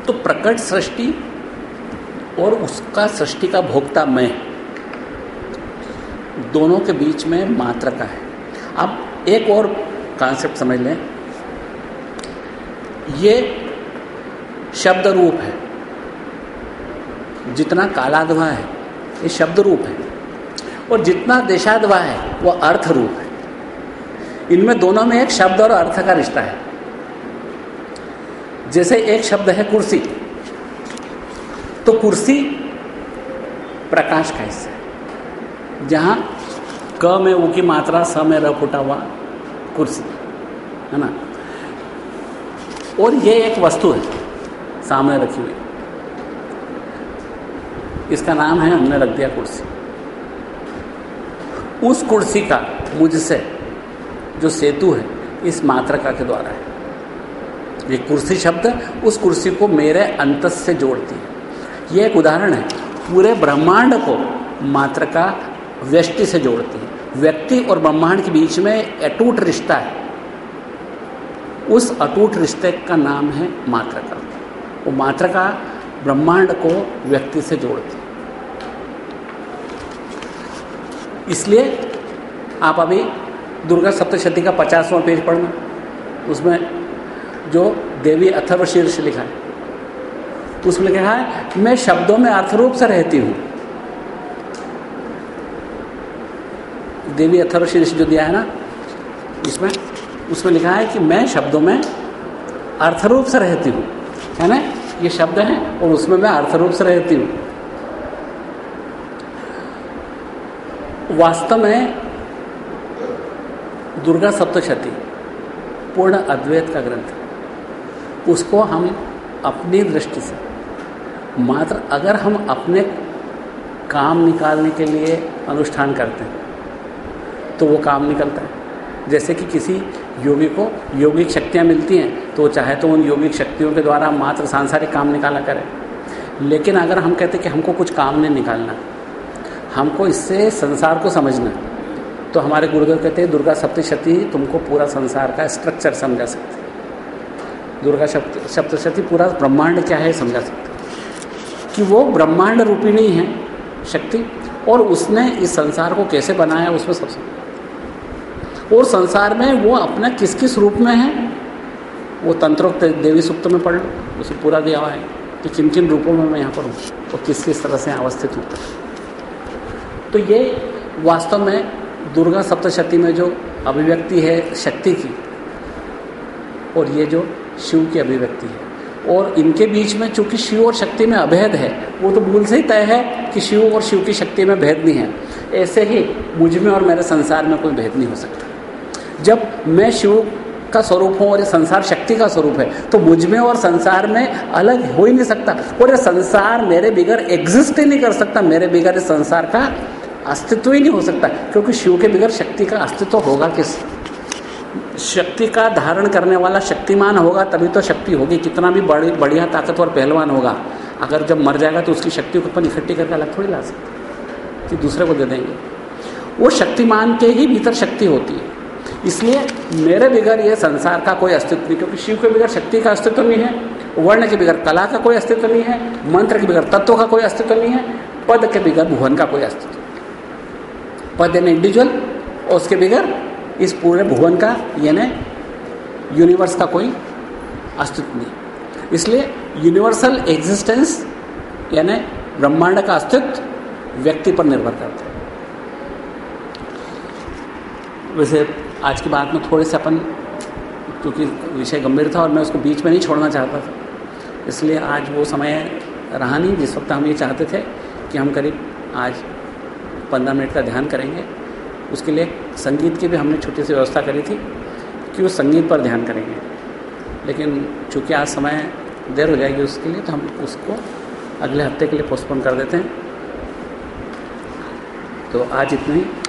तो प्रकट सृष्टि और उसका सृष्टि का भोक्ता मैं, दोनों के बीच में मात्र का है। अब एक और कॉन्सेप्ट समझ लें। ये शब्द रूप है। जितना कालाधवा है, ये शब्द रूप है। और जितना देशाधवा है वह अर्थ रूप है। इनमें दोनों में एक शब्द और अर्थ का रिश्ता है। जैसे एक शब्द है कुर्सी तो कुर्सी प्रकाश का हिस्सा है। जहाँ क में ऊ की मात्रा, स में र फुटा हुआ कुर्सी, है ना? और ये एक वस्तु है, सामने रखी हुई। इसका नाम है, हमने रख दिया कुर्सी। उस कुर्सी का मुझसे जो सेतु है, इस मात्रका के द्वारा है। ये कुर्सी शब्द उस कुर्सी को मेरे अंत से जोड़ती है। ये एक उदाहरण है, पूरे ब्रह्मांड को मात्रका व्यष्टि से जोड़ती है। व्यक्ति और ब्रह्मांड के बीच में अटूट रिश्ता है। उस अटूट रिश्ते का नाम है मात्रका। वो मात्रका ब्रह्मांड को व्यक्ति से जोड़ती इसलिए आप अभी दुर्गा सप्तशती का पचासवां पेज पढ़ना। उसमें जो देवी अथर्व शीर्ष लिखा है, उसमें लिखा है, मैं शब्दों में अर्थरूप से रहती हूँ। देवी अथर्व शीर्ष जो दिया है ना, इसमें, उसमें लिखा है कि मैं शब्दों में अर्थरूप से रहती हूँ। है ना? ये शब्द हैं और उसमें मैं अर्थरूप से रहती हूँ। वास्तव में दुर्गा सप्तशती, पूर्ण अद्वैत का ग्रंथ, उसको हम अपनी दृष्टि से, मात्र अगर हम अपने काम निकालने के लिए अनुष्ठान करते हैं तो वो काम निकलता है। जैसे कि किसी योगी को योगिक शक्तियाँ मिलती हैं तो चाहे तो उन योगिक शक्तियों के द्वारा मात्र सांसारिक काम निकाला करे। लेकिन अगर हम कहते कि हमको कुछ काम नहीं निकालना हमको इससे संसार को समझना तो हमारे गुरुदेव कहते हैं, दुर्गा सप्तशती तुमको पूरा संसार का स्ट्रक्चर समझा सकते दुर्गा सप्त सप्तशती पूरा ब्रह्मांड क्या है समझा सकते कि वो ब्रह्मांड रूपिणी है शक्ति, और उसने इस संसार को कैसे बनाया, उसमें सबसे और संसार में वो अपना किस किस रूप में है? वो तंत्रोक्त देवी सुप्त में पढ़ लो, उसे पूरा दिया हुआ है कि किन किन रूपों में मैं यहाँ पर हूँ, और किस किस तरह से अवस्थित हूँ। तो ये वास्तव में दुर्गा सप्तशती में जो अभिव्यक्ति है शक्ति की, और ये जो शिव की अभिव्यक्ति है, और इनके बीच में चूँकि शिव और शक्ति में अभेद है, वो तो भूल से ही तय है कि शिव और शिव की शक्ति में भेद नहीं है। ऐसे ही मुझमें और मेरे संसार में कोई भेद नहीं हो सकता। जब मैं शिव का स्वरूप हूँ और ये संसार शक्ति का स्वरूप है तो मुझमें और संसार में अलग हो ही नहीं सकता। और ये संसार मेरे बिगड़ एग्जिस्ट ही नहीं कर सकता, मेरे बिगड़ इस संसार का अस्तित्व ही नहीं हो सकता, क्योंकि शिव के बिगड़ शक्ति का अस्तित्व होगा किस? शक्ति का धारण करने वाला शक्तिमान होगा, तभी तो शक्ति होगी, कितना भी बड़ी, बढ़िया ताकतवर पहलवान होगा। अगर जब मर जाएगा तो उसकी शक्ति को अपन इकट्ठी करके अलग थोड़ी ला सकते कि दूसरे को दे देंगे। वो शक्तिमान के ही भीतर शक्ति होती है। इसलिए मेरे बिगड़ ये संसार का कोई अस्तित्व नहीं, क्योंकि शिव के बिगड़ शक्ति का अस्तित्व नहीं है, वर्ण के बिगड़ कला का कोई अस्तित्व नहीं है, मंत्र के बिगड़ तत्व का कोई अस्तित्व नहीं है, पद के बिगैर भुवन का कोई अस्तित्व पद यानी इंडिविजुअल और उसके बिगैर इस पूरे भुवन का, यानी यूनिवर्स का कोई अस्तित्व नहीं इसलिए यूनिवर्सल एग्जिस्टेंस यानी ब्रह्मांड का अस्तित्व, व्यक्ति पर निर्भर करता है। वैसे आज की बात में थोड़े से अपन, क्योंकि विषय गंभीर था और मैं उसको बीच में नहीं छोड़ना चाहता था। इसलिए आज वो समय रहा नहीं, जिस वक्त हम ये चाहते थे कि हम करीब आज पंद्रह मिनट का ध्यान करेंगे। उसके लिए संगीत की भी हमने छोटी सी व्यवस्था करी थी कि वो संगीत पर ध्यान करेंगे। लेकिन चूँकि आज समय देर हो जाएगी उसके लिए तो हम उसको अगले हफ़्ते के लिए पोस्टपोन कर देते हैं। तो आज इतनी